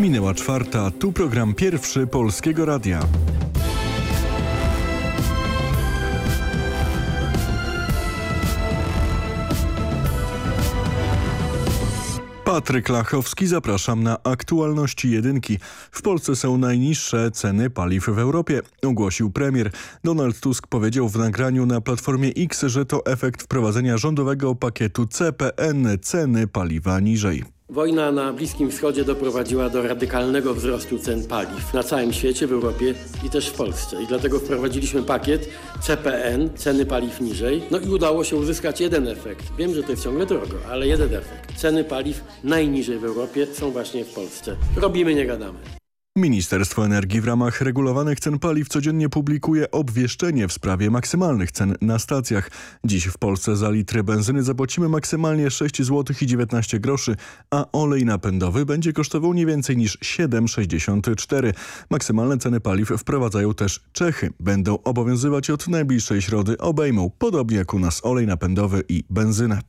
Minęła czwarta, tu program pierwszy Polskiego Radia. Patryk Lachowski, zapraszam na aktualności jedynki. W Polsce są najniższe ceny paliw w Europie, ogłosił premier. Donald Tusk powiedział w nagraniu na Platformie X, że to efekt wprowadzenia rządowego pakietu CPN ceny paliwa niżej. Wojna na Bliskim Wschodzie doprowadziła do radykalnego wzrostu cen paliw na całym świecie, w Europie i też w Polsce. I dlatego wprowadziliśmy pakiet CPN, ceny paliw niżej. No i udało się uzyskać jeden efekt. Wiem, że to jest ciągle drogo, ale jeden efekt. Ceny paliw najniżej w Europie są właśnie w Polsce. Robimy, nie gadamy. Ministerstwo Energii w ramach regulowanych cen paliw codziennie publikuje obwieszczenie w sprawie maksymalnych cen na stacjach. Dziś w Polsce za litry benzyny zapłacimy maksymalnie 6 zł i 19 groszy, a olej napędowy będzie kosztował nie więcej niż 7,64. Maksymalne ceny paliw wprowadzają też Czechy. Będą obowiązywać od najbliższej środy, obejmą podobnie jak u nas olej napędowy i benzynę.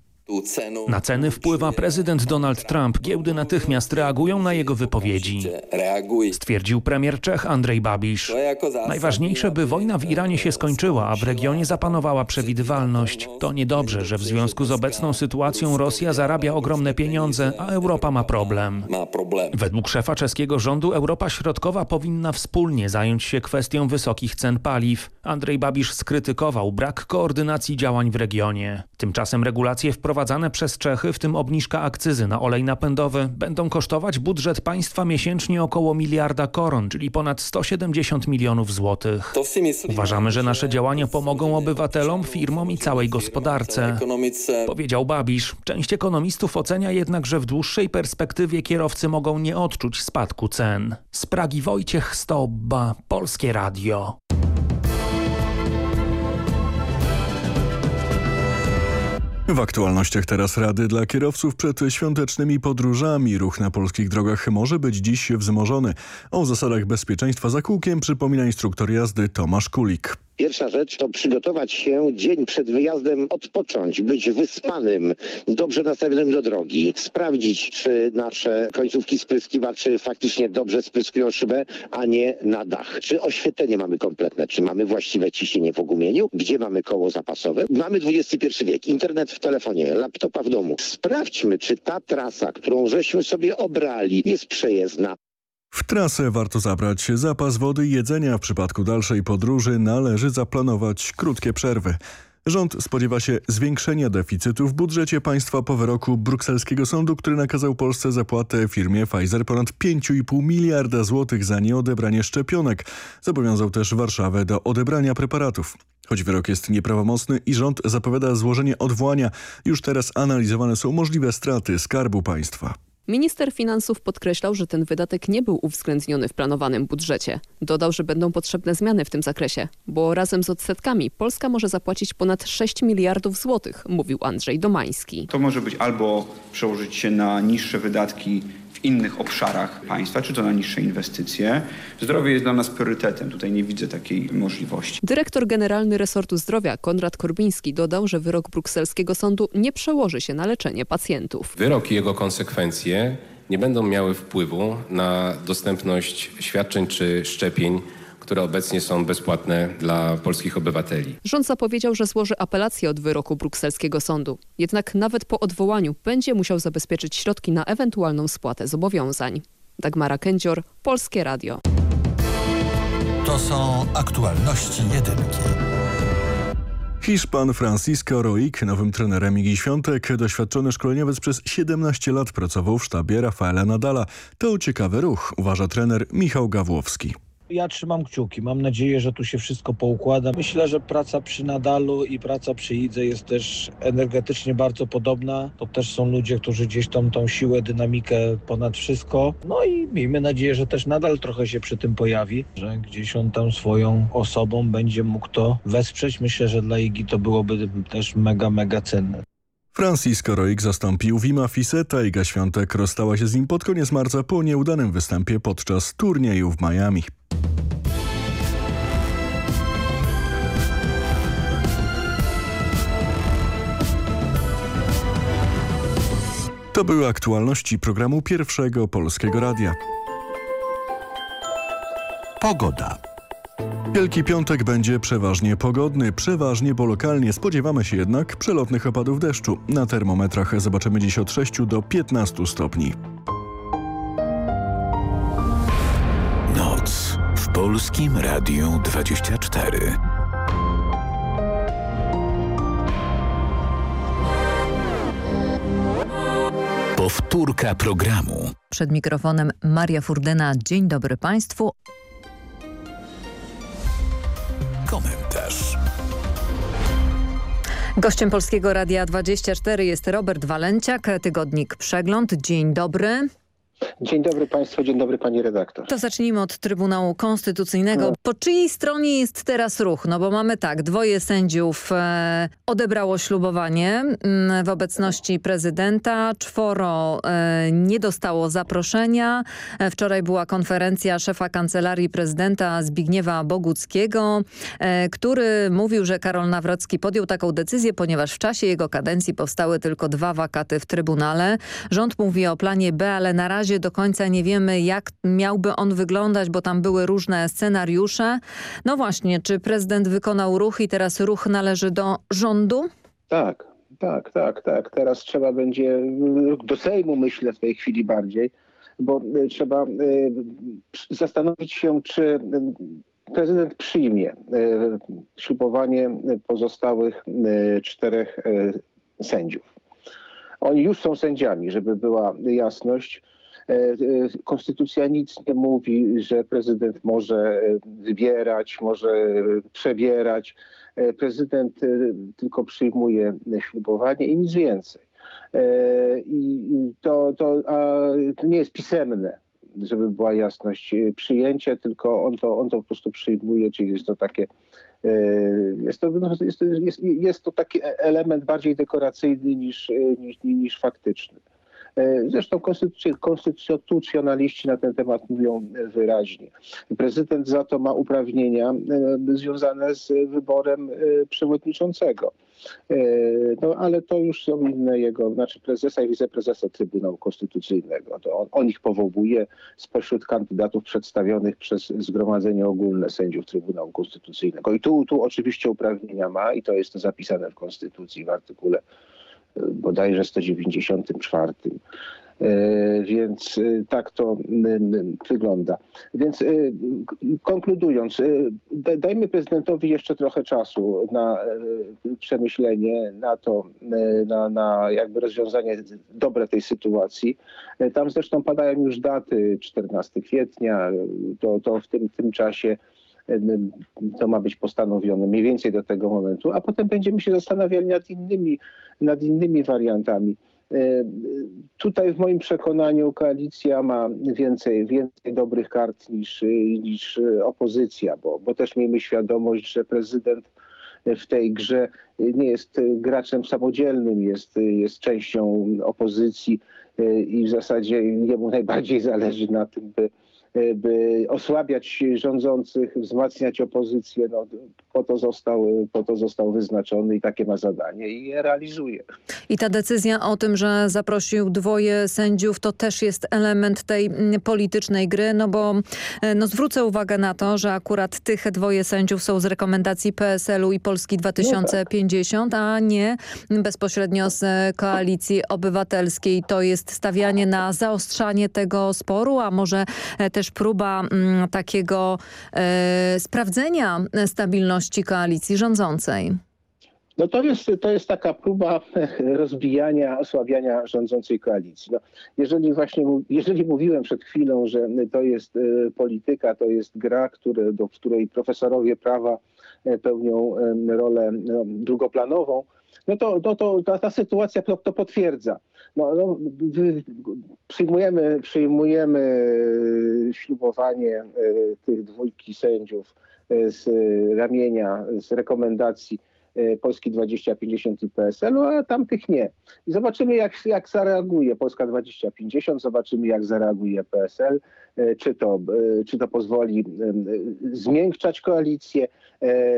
Na ceny wpływa prezydent Donald Trump. Giełdy natychmiast reagują na jego wypowiedzi. Stwierdził premier Czech Andrzej Babisz. Najważniejsze, by wojna w Iranie się skończyła, a w regionie zapanowała przewidywalność. To niedobrze, że w związku z obecną sytuacją Rosja zarabia ogromne pieniądze, a Europa ma problem. Według szefa czeskiego rządu Europa Środkowa powinna wspólnie zająć się kwestią wysokich cen paliw. Andrzej Babisz skrytykował brak koordynacji działań w regionie. Tymczasem regulacje wprowadzane przez Czechy, w tym obniżka akcyzy na olej napędowy, będą kosztować budżet państwa miesięcznie około miliarda koron, czyli ponad 170 milionów złotych. Uważamy, że nasze działania pomogą obywatelom, firmom i całej gospodarce. Powiedział Babisz. Część ekonomistów ocenia jednak, że w dłuższej perspektywie kierowcy mogą nie odczuć spadku cen. Z Pragi Wojciech Stobba, Polskie Radio. W aktualnościach teraz rady dla kierowców przed świątecznymi podróżami. Ruch na polskich drogach może być dziś wzmożony. O zasadach bezpieczeństwa za kółkiem przypomina instruktor jazdy Tomasz Kulik. Pierwsza rzecz to przygotować się dzień przed wyjazdem, odpocząć, być wyspanym, dobrze nastawionym do drogi, sprawdzić, czy nasze końcówki spryskiwaczy faktycznie dobrze spryskują szybę, a nie na dach. Czy oświetlenie mamy kompletne, czy mamy właściwe ciśnienie w ogumieniu, gdzie mamy koło zapasowe. Mamy XXI wiek, internet w telefonie, laptopa w domu. Sprawdźmy, czy ta trasa, którą żeśmy sobie obrali, jest przejezdna. W trasę warto zabrać zapas wody i jedzenia. W przypadku dalszej podróży należy zaplanować krótkie przerwy. Rząd spodziewa się zwiększenia deficytu w budżecie państwa po wyroku brukselskiego sądu, który nakazał Polsce zapłatę firmie Pfizer ponad 5,5 miliarda złotych za nieodebranie szczepionek. Zobowiązał też Warszawę do odebrania preparatów. Choć wyrok jest nieprawomocny i rząd zapowiada złożenie odwołania, już teraz analizowane są możliwe straty Skarbu Państwa. Minister finansów podkreślał, że ten wydatek nie był uwzględniony w planowanym budżecie. Dodał, że będą potrzebne zmiany w tym zakresie, bo razem z odsetkami Polska może zapłacić ponad 6 miliardów złotych, mówił Andrzej Domański. To może być albo przełożyć się na niższe wydatki w innych obszarach państwa, czy to na niższe inwestycje. Zdrowie jest dla nas priorytetem. Tutaj nie widzę takiej możliwości. Dyrektor generalny resortu zdrowia Konrad Korbiński dodał, że wyrok brukselskiego sądu nie przełoży się na leczenie pacjentów. Wyrok i jego konsekwencje nie będą miały wpływu na dostępność świadczeń czy szczepień które obecnie są bezpłatne dla polskich obywateli. Rząd zapowiedział, że złoży apelację od wyroku brukselskiego sądu. Jednak nawet po odwołaniu będzie musiał zabezpieczyć środki na ewentualną spłatę zobowiązań. Dagmara Kędzior, Polskie Radio. To są aktualności jedynki. Hiszpan Francisco Roig, nowym trenerem Igi Świątek, doświadczony szkoleniowiec przez 17 lat pracował w sztabie Rafaela Nadala. To ciekawy ruch, uważa trener Michał Gawłowski. Ja trzymam kciuki. Mam nadzieję, że tu się wszystko poukłada. Myślę, że praca przy Nadalu i praca przy Idze jest też energetycznie bardzo podobna. To też są ludzie, którzy gdzieś tam tą siłę, dynamikę ponad wszystko. No i miejmy nadzieję, że też Nadal trochę się przy tym pojawi, że gdzieś on tam swoją osobą będzie mógł to wesprzeć. Myślę, że dla Igi to byłoby też mega, mega cenne. Francisco Roig zastąpił Wima Fiseta. Iga Świątek rozstała się z nim pod koniec marca po nieudanym występie podczas turnieju w Miami. To były aktualności programu Pierwszego Polskiego Radia. Pogoda. Wielki Piątek będzie przeważnie pogodny, przeważnie, bo lokalnie spodziewamy się jednak przelotnych opadów deszczu. Na termometrach zobaczymy dziś od 6 do 15 stopni. Noc w Polskim Radiu 24. Powtórka programu. Przed mikrofonem Maria Furdyna. Dzień dobry Państwu. Gościem Polskiego Radia 24 jest Robert Walenciak, tygodnik Przegląd. Dzień dobry. Dzień dobry Państwu, dzień dobry Pani redaktor. To zacznijmy od Trybunału Konstytucyjnego. Po czyjej stronie jest teraz ruch? No bo mamy tak, dwoje sędziów e, odebrało ślubowanie m, w obecności prezydenta, czworo e, nie dostało zaproszenia. E, wczoraj była konferencja szefa Kancelarii Prezydenta Zbigniewa Boguckiego, e, który mówił, że Karol Nawrocki podjął taką decyzję, ponieważ w czasie jego kadencji powstały tylko dwa wakaty w Trybunale. Rząd mówi o planie B, ale na razie do końca nie wiemy, jak miałby on wyglądać, bo tam były różne scenariusze. No właśnie, czy prezydent wykonał ruch i teraz ruch należy do rządu? Tak, tak, tak, tak. Teraz trzeba będzie do Sejmu, myślę w tej chwili bardziej, bo y, trzeba y, zastanowić się, czy y, prezydent przyjmie ślubowanie pozostałych czterech sędziów. Oni już są sędziami, żeby była jasność. Konstytucja nic nie mówi, że prezydent może wybierać, może przebierać. Prezydent tylko przyjmuje ślubowanie i nic więcej. I to, to, to nie jest pisemne, żeby była jasność. Przyjęcie, tylko on to, on to po prostu przyjmuje, czyli jest to takie jest to, no, jest, jest, jest to taki element bardziej dekoracyjny niż, niż, niż faktyczny. Zresztą konstytucjonaliści na ten temat mówią wyraźnie. Prezydent za to ma uprawnienia związane z wyborem przewodniczącego. No ale to już są inne jego, znaczy prezesa i wiceprezesa Trybunału Konstytucyjnego. To on, on ich powołuje spośród kandydatów przedstawionych przez Zgromadzenie Ogólne Sędziów Trybunału Konstytucyjnego. I tu, tu oczywiście uprawnienia ma i to jest zapisane w Konstytucji w artykule bodajże 194. Więc tak to wygląda. Więc konkludując, dajmy prezydentowi jeszcze trochę czasu na przemyślenie, na to, na, na jakby rozwiązanie dobre tej sytuacji. Tam zresztą padają już daty 14 kwietnia, to, to w tym, tym czasie to ma być postanowione mniej więcej do tego momentu, a potem będziemy się zastanawiali nad innymi, nad innymi wariantami. Tutaj w moim przekonaniu koalicja ma więcej, więcej dobrych kart niż, niż opozycja, bo, bo też miejmy świadomość, że prezydent w tej grze nie jest graczem samodzielnym, jest, jest częścią opozycji i w zasadzie jemu najbardziej zależy na tym, by by osłabiać rządzących, wzmacniać opozycję. No, po, to został, po to został wyznaczony i takie ma zadanie i je realizuje. I ta decyzja o tym, że zaprosił dwoje sędziów, to też jest element tej politycznej gry, no bo no zwrócę uwagę na to, że akurat tych dwoje sędziów są z rekomendacji PSL-u i Polski 2050, no tak. a nie bezpośrednio z Koalicji Obywatelskiej. To jest stawianie na zaostrzanie tego sporu, a może też też próba m, takiego e, sprawdzenia stabilności koalicji rządzącej. No to jest, to jest taka próba rozbijania, osłabiania rządzącej koalicji. No, jeżeli właśnie, jeżeli mówiłem przed chwilą, że to jest polityka, to jest gra, które, do, której profesorowie prawa pełnią rolę no, drugoplanową, no to, to, to ta, ta sytuacja to, potwierdza. No, no, przyjmujemy, przyjmujemy ślubowanie tych dwójki sędziów z ramienia, z rekomendacji e, Polski 2050 i PSL-u, a tamtych nie. I zobaczymy, jak, jak zareaguje Polska 2050, zobaczymy, jak zareaguje PSL, e, czy to, e, czy to pozwoli zmiękczać koalicję,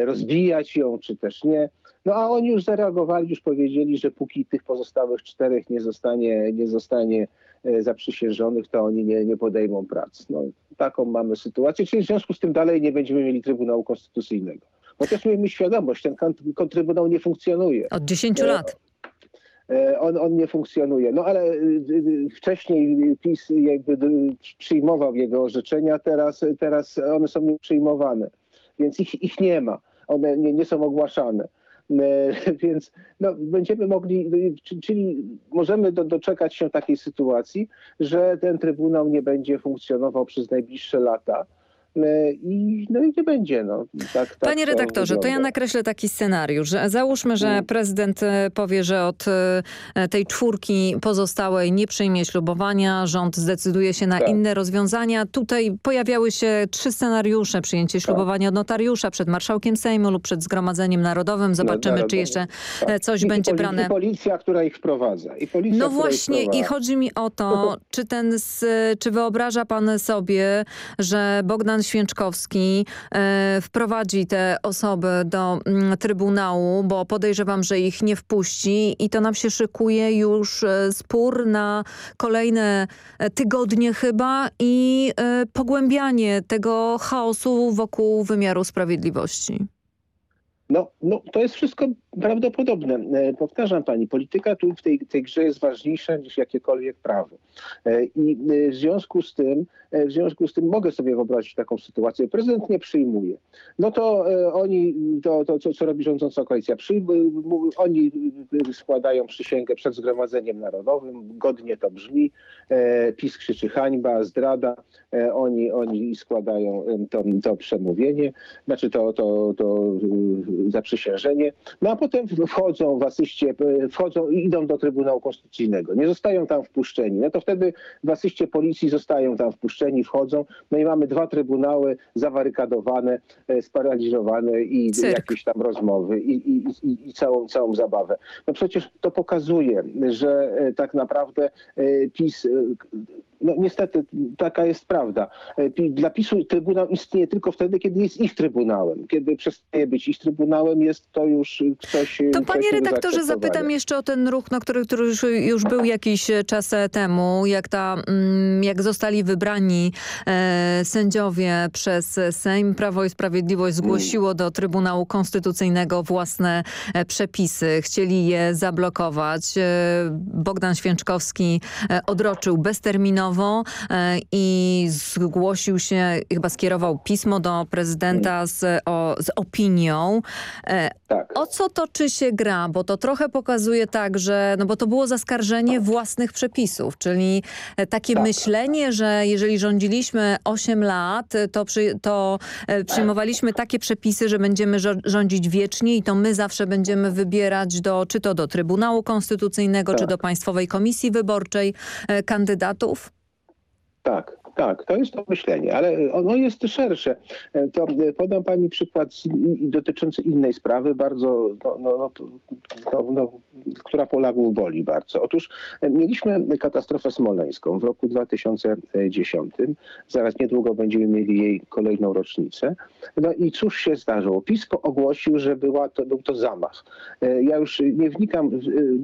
rozbijać ją, czy też nie. No a oni już zareagowali, już powiedzieli, że póki tych pozostałych czterech nie zostanie, nie zostanie zaprzysiężonych, to oni nie, nie podejmą prac. No, taką mamy sytuację, czyli w związku z tym dalej nie będziemy mieli Trybunału Konstytucyjnego. Chociaż miejmy świadomość, ten kon- kontrybunał nie funkcjonuje. Od 10 E, lat. E, On, on nie funkcjonuje. No ale y, y, wcześniej PiS jakby y, przyjmował jego orzeczenia, teraz, teraz one są nieprzyjmowane, więc ich, ich nie ma. One nie, nie są ogłaszane. E, Więc no, będziemy mogli, y, czy- czyli możemy do, doczekać się takiej sytuacji, że ten Trybunał nie będzie funkcjonował przez najbliższe lata. E, I, no i nie będzie. No. Tak, tak Panie to redaktorze, to ja nakreślę taki scenariusz. Załóżmy, że Mm. prezydent e, powie, że od e, tej czwórki pozostałej nie przyjmie ślubowania, rząd zdecyduje się na Tak. inne rozwiązania. Tutaj pojawiały się trzy scenariusze. Przyjęcie Tak. ślubowania od notariusza przed marszałkiem Sejmu lub przed Zgromadzeniem Narodowym. Zobaczymy, czy jeszcze Tak. coś I, będzie brane. I policja, która ich wprowadza. I policja, No właśnie i chodzi mi o to, czy ten, czy wyobraża pan sobie, że Bogdan Święczkowski e, wprowadzi te osoby do mm, Trybunału, bo podejrzewam, że ich nie wpuści i to nam się szykuje już e, spór na kolejne e, tygodnie chyba i pogłębianie tego chaosu wokół wymiaru sprawiedliwości. No, no, to jest wszystko prawdopodobne. E, Powtarzam pani, polityka tu w tej, tej grze jest ważniejsza niż jakiekolwiek prawo. E, I e, w związku z tym, w związku z tym mogę sobie wyobrazić taką sytuację. Prezydent nie przyjmuje. No to oni, to, to co, co robi rządząca koalicja? Mu- oni składają przysięgę przed Zgromadzeniem Narodowym, godnie to brzmi. PiS krzyczy hańba, zdrada. Oni, oni składają to, to przemówienie, znaczy to, to, to zaprzysiężenie. No a potem wchodzą w asyście, y, wchodzą i idą do Trybunału Konstytucyjnego. Nie zostają tam wpuszczeni. No to wtedy w asyście policji zostają tam wpuszczeni, wchodzą. No i mamy dwa trybunały zawarykadowane, e, sparaliżowane i Cyrk. jakieś tam rozmowy i, i, i, i całą, całą zabawę. No przecież to pokazuje, że e, tak naprawdę e, PiS e, no niestety taka jest prawda. E, Dla PiSu Trybunał istnieje tylko wtedy, kiedy jest ich Trybunałem. Kiedy przestaje być ich Trybunałem, jest to już coś... To panie redaktorze zapytam jeszcze o ten ruch, no, który, który już, już był jakiś czas temu, jak, ta, mm, jak zostali wybrani e, sędziowie przez Sejm. Prawo i Sprawiedliwość zgłosiło do Trybunału Konstytucyjnego własne e, przepisy. Chcieli je zablokować. E, Bogdan Święczkowski e, odroczył bezterminowo e, i zgłosił się, chyba skierował pismo do prezydenta z, o, z opinią. E, Tak. o co toczy się gra? Bo to trochę pokazuje tak, że, no bo to było zaskarżenie własnych przepisów, czyli e, takie Tak. myślenie, że jeżeli rządziliśmy 8 lat, to, przy, to przyjmowaliśmy takie przepisy, że będziemy rządzić wiecznie i to my zawsze będziemy wybierać do, czy to do Trybunału Konstytucyjnego, czy Tak. do Państwowej Komisji Wyborczej kandydatów? Tak, tak, to jest to myślenie, ale ono jest szersze. E, To e, podam pani przykład dotyczący innej sprawy, bardzo, no, no, no, no, która Polaków boli bardzo. Otóż e, mieliśmy katastrofę smoleńską w roku 2010. Zaraz niedługo będziemy mieli jej kolejną rocznicę. No i cóż się zdarzyło? PiS ogłosił, że była to, był to zamach. Ja już nie wnikam,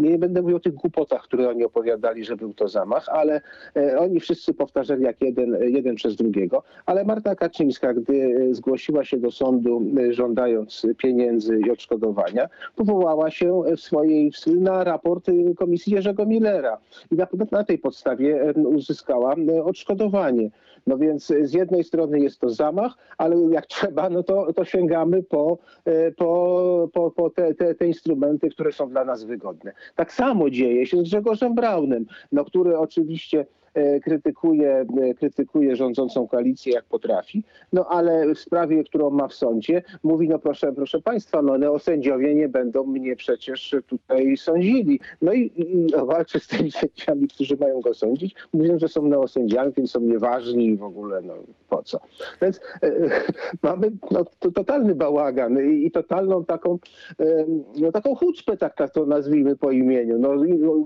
nie będę mówił o tych głupotach, które oni opowiadali, że był to zamach, ale oni wszyscy powtarzali jak jeden, jeden przez drugiego. Ale Marta Kaczyńska, gdy e, zgłosiła się do sądu e, żądając pieniędzy i odszkodowania, powołała się w swojej, na raport e, Komisji Jerzego Millera i na, na tej podstawie e, uzyskała e, odszkodowanie. No więc e, z jednej strony jest to zamach, ale jak trzeba, no to, to sięgamy po, e, po, po, po te, te, te instrumenty, które są dla nas wygodne. Tak samo dzieje się z Grzegorzem Braunem, no, który oczywiście e, krytykuje, e, krytykuje rządzącą koalicję jak potrafi, no ale w sprawie, którą ma w sądzie, mówi, no proszę, proszę państwa, no neosędziowie nie będą mnie przecież tutaj sądzili. No i, i walczy z tymi sędziami, którzy mają go sądzić, mówią, że są neosędziami, więc są nieważni i w ogóle, no po co. Więc e, mamy no, to, totalny bałagan i, i totalną taką, e, no, taką chucpę, tak, to nazwijmy po imieniu. No,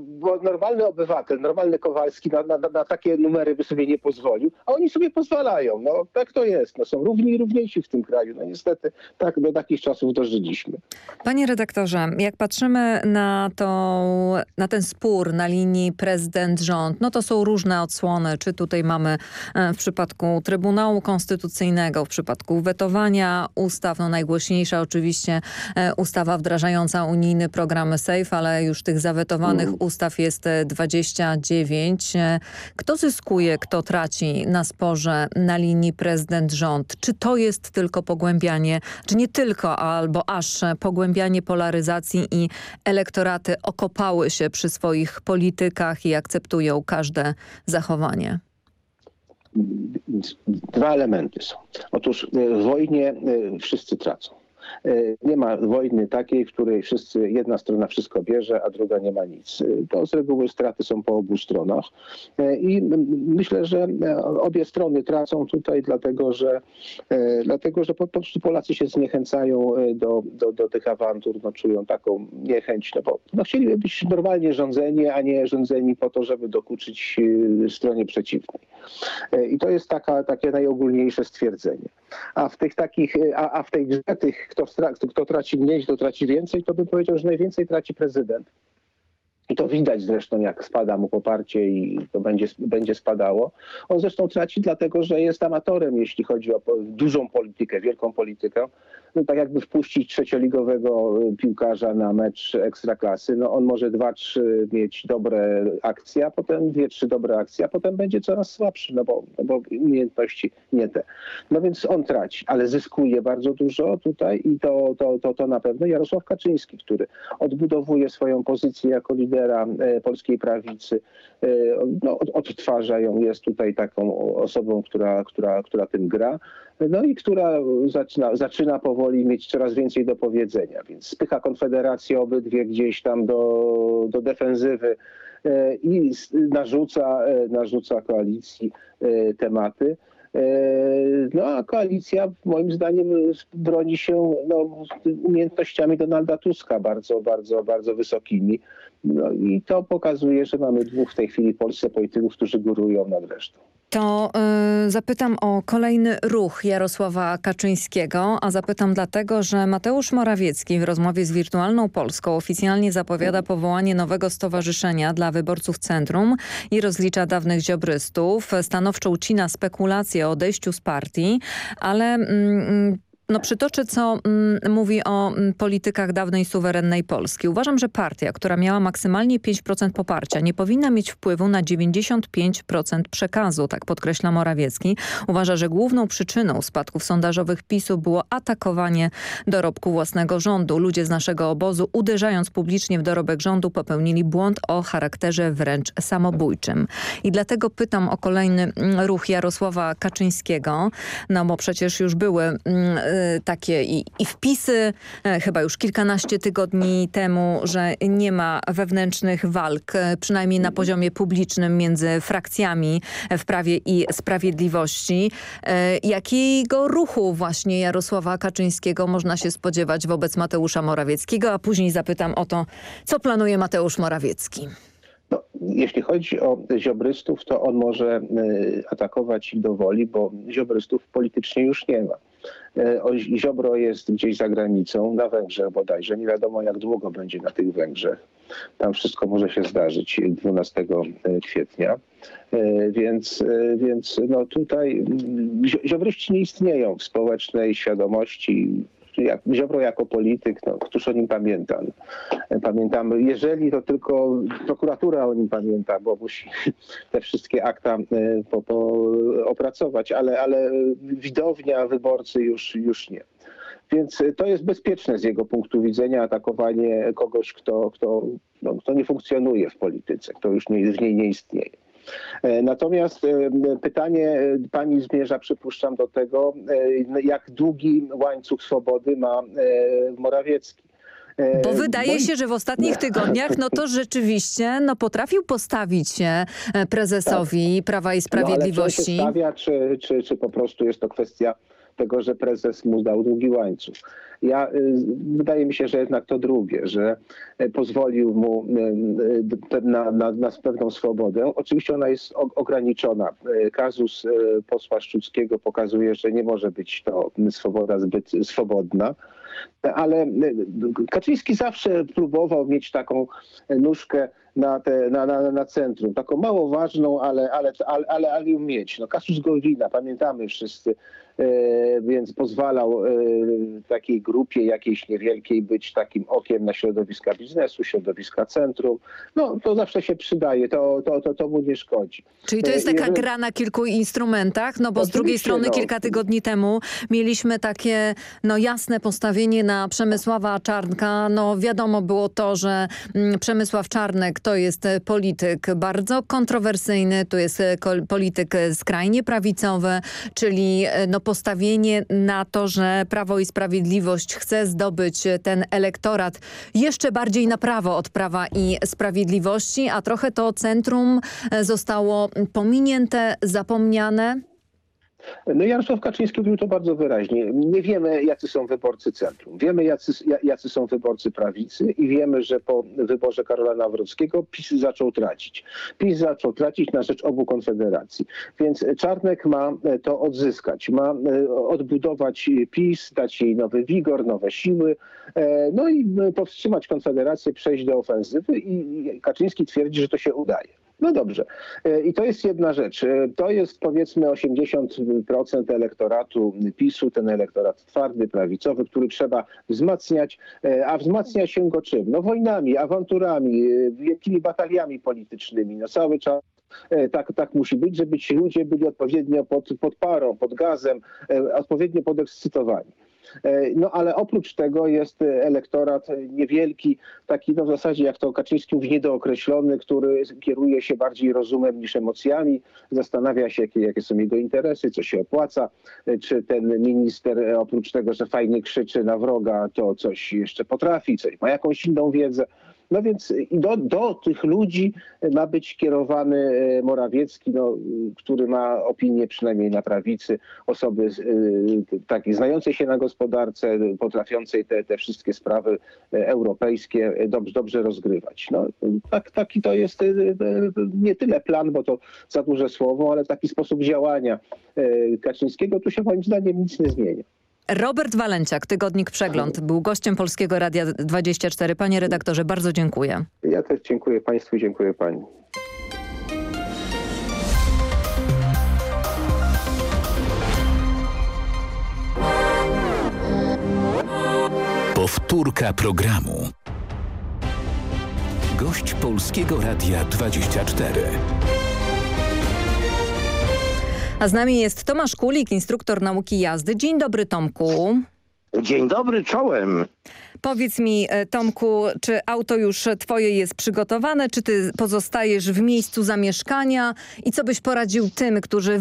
bo normalny obywatel, normalny Kowalski na, na, na takie numery by sobie nie pozwolił, a oni sobie pozwalają. No tak to jest. No, są równi i równiejsi w tym kraju. No niestety tak do takich czasów dożyliśmy. Panie redaktorze, jak patrzymy na, tą, na ten spór na linii prezydent-rząd, no to są różne odsłony. Czy tutaj mamy e, w przypadku Trybunału Konstytucyjnego, w przypadku wetowania ustaw, no najgłośniejsza oczywiście e, ustawa wdrażająca unijny program SAFE, ale już tych zawetowanych ustaw jest e, 29. Kto zyskuje, kto traci na sporze na linii prezydent-rząd? Czy to jest tylko pogłębianie, czy nie tylko, albo aż pogłębianie polaryzacji i elektoraty okopały się przy swoich politykach i akceptują każde zachowanie? Dwa elementy są. Otóż e, w wojnie e, wszyscy tracą. E, Nie ma wojny takiej, w której wszyscy, jedna strona wszystko bierze, a druga nie ma nic. E, To z reguły straty są po obu stronach. E, I myślę, że obie strony tracą tutaj, dlatego że, dlatego, że po prostu Polacy się zniechęcają do, do, do tych awantur, no, czują taką niechęć, no bo no, chcieliby być normalnie rządzeni, a nie rządzeni po to, żeby dokuczyć stronie przeciwnej. I to jest taka, takie najogólniejsze stwierdzenie. A w tych takich, a, a w tej grze tych, kto, kto, kto traci mniej, kto traci więcej, to bym powiedział, że najwięcej traci prezydent. I to widać zresztą, jak spada mu poparcie i to będzie, będzie spadało. On zresztą traci dlatego, że jest amatorem, jeśli chodzi o dużą politykę, wielką politykę. No, tak jakby wpuścić trzecioligowego y, piłkarza na mecz ekstraklasy, no on może dwa, trzy mieć dobre akcje, a potem dwie, trzy dobre akcje, a potem będzie coraz słabszy, no bo, no bo umiejętności nie te. No więc on traci, ale zyskuje bardzo dużo tutaj i to, to, to, to na pewno Jarosław Kaczyński, który odbudowuje swoją pozycję jako lidera e, polskiej prawicy, e, no, od- odtwarza ją, jest tutaj taką osobą, która, która, która tym gra, no i która zaczyna, zaczyna powoli mieć coraz więcej do powiedzenia, więc spycha Konfederację obydwie gdzieś tam do, do defensywy e, i narzuca, narzuca koalicji tematy. No a koalicja moim zdaniem broni się no, umiejętnościami Donalda Tuska bardzo, bardzo, bardzo wysokimi. No i to pokazuje, że mamy dwóch w tej chwili Polsce polityków, którzy górują nad resztą. To y, zapytam o kolejny ruch Jarosława Kaczyńskiego, a zapytam dlatego, że Mateusz Morawiecki w rozmowie z Wirtualną Polską oficjalnie zapowiada powołanie nowego stowarzyszenia dla wyborców Centrum i rozlicza dawnych ziobrystów. Stanowczo ucina spekulacje o odejściu z partii, ale... Mm, no przytoczę, co mm, mówi o mm, politykach dawnej suwerennej Polski. Uważam, że partia, która miała maksymalnie 5% poparcia, nie powinna mieć wpływu na 95% przekazu, tak podkreśla Morawiecki. Uważa, że główną przyczyną spadków sondażowych PiSu było atakowanie dorobku własnego rządu. Ludzie z naszego obozu, uderzając publicznie w dorobek rządu, popełnili błąd o charakterze wręcz samobójczym. I dlatego pytam o kolejny mm, ruch Jarosława Kaczyńskiego, no bo przecież już były mm, takie i, i wpisy, e, chyba już kilkanaście tygodni temu, że nie ma wewnętrznych walk, e, przynajmniej na poziomie publicznym między frakcjami w Prawie i Sprawiedliwości. E, Jakiego ruchu właśnie Jarosława Kaczyńskiego można się spodziewać wobec Mateusza Morawieckiego, a później zapytam o to, co planuje Mateusz Morawiecki. No, jeśli chodzi o ziobrystów, to on może atakować ich do woli, bo ziobrystów politycznie już nie ma. O- Ziobro jest gdzieś za granicą, na Węgrzech bodajże. Nie wiadomo jak długo będzie na tych Węgrzech. Tam wszystko może się zdarzyć 12 kwietnia. Y, Więc, więc no tutaj zio- ziobryści nie istnieją w społecznej świadomości. Jak, Ziobro jako polityk, no, któż o nim pamięta? No, Pamiętamy, jeżeli to tylko prokuratura o nim pamięta, bo musi te wszystkie akta y, po, po opracować, ale, ale widownia, wyborcy już, już nie. Więc y, to jest bezpieczne z jego punktu widzenia atakowanie kogoś, kto, kto, no, kto nie funkcjonuje w polityce, kto już nie, w niej nie istnieje. E, Natomiast e, pytanie e, pani zmierza, przypuszczam, do tego, jak długi łańcuch swobody ma Morawiecki. Bo wydaje się, że w ostatnich tygodniach no to rzeczywiście no, potrafił postawić się prezesowi Prawa i Sprawiedliwości. No, ale czy się stawia, czy, czy, czy po prostu jest to kwestia tego, że prezes mu dał długi łańcuch. Ja, y, wydaje mi się, że jednak to drugie, że y, pozwolił mu y, na, na, na pewną swobodę. Oczywiście ona jest ograniczona. Kazus posła Szczuckiego pokazuje, że nie może być to swoboda zbyt swobodna. Ale y, Kaczyński zawsze próbował mieć taką nóżkę na, te, na, na, na centrum, taką mało ważną, ale, ale, ale, ale, ale ją mieć. No, Kasus Gowina, pamiętamy wszyscy, e, więc pozwalał e, takiej grupie jakiejś niewielkiej być takim okiem na środowiska biznesu, środowiska centrum. No to zawsze się przydaje, to, to, to, to mu nie szkodzi. Czyli to jest E, taka jeżeli- gra na kilku instrumentach, no bo z drugiej strony no. kilka tygodni temu mieliśmy takie no jasne postawienie na Przemysława Czarnka. No wiadomo było to, że mm, Przemysław Czarnek to jest e, polityk bardzo kontrowersyjny, to jest e, polityk e, skrajnie prawicowy, czyli no postawienie na to, że Prawo i Sprawiedliwość chce zdobyć ten elektorat jeszcze bardziej na prawo od Prawa i Sprawiedliwości, a trochę to centrum zostało pominięte, zapomniane. No Jarosław Kaczyński mówił to bardzo wyraźnie. Nie wiemy, jacy są wyborcy centrum. Wiemy, jacy, jacy są wyborcy prawicy i wiemy, że po wyborze Karola Nawrockiego PiS zaczął tracić. PiS zaczął tracić na rzecz obu konfederacji. Więc Czarnek ma to odzyskać. Ma e, odbudować PiS, dać jej nowy wigor, nowe siły, e, no i powstrzymać konfederację, przejść do ofensywy i Kaczyński twierdzi, że to się udaje. No dobrze. E, I to jest jedna rzecz. E, To jest powiedzmy 80% elektoratu PiSu, ten elektorat twardy, prawicowy, który trzeba wzmacniać. E, A wzmacnia się go czym? No wojnami, awanturami, wielkimi bataliami politycznymi. No cały czas tak, tak musi być, żeby ci ludzie byli odpowiednio pod, pod parą, pod gazem, odpowiednio podekscytowani. E, No ale oprócz tego jest e, elektorat niewielki, taki no w zasadzie jak to Kaczyński mówi, niedookreślony, który kieruje się bardziej rozumem niż emocjami, zastanawia się jakie, jakie są jego interesy, co się opłaca, e, czy ten minister oprócz tego, że fajnie krzyczy na wroga, to coś jeszcze potrafi, coś ma jakąś inną wiedzę. No więc i do, do tych ludzi ma być kierowany e, Morawiecki, no, który ma opinię przynajmniej na prawicy, osoby e, takiej znającej się na gospodarce, potrafiącej te, te wszystkie sprawy europejskie dobrze, dobrze rozgrywać. No, tak, taki to jest nie tyle plan, bo to za duże słowo, ale taki sposób działania Kaczyńskiego. Tu się moim zdaniem nic nie zmienia. Robert Walenciak, Tygodnik Przegląd, był gościem Polskiego Radia 24. Panie redaktorze, bardzo dziękuję. Ja też dziękuję Państwu i dziękuję Pani. Powtórka programu. Gość Polskiego Radia 24. A z nami jest Tomasz Kulik, instruktor nauki jazdy. Dzień dobry Tomku. Dzień dobry, czołem. Powiedz mi e, Tomku, czy auto już twoje jest przygotowane, czy ty pozostajesz w miejscu zamieszkania i co byś poradził tym, którzy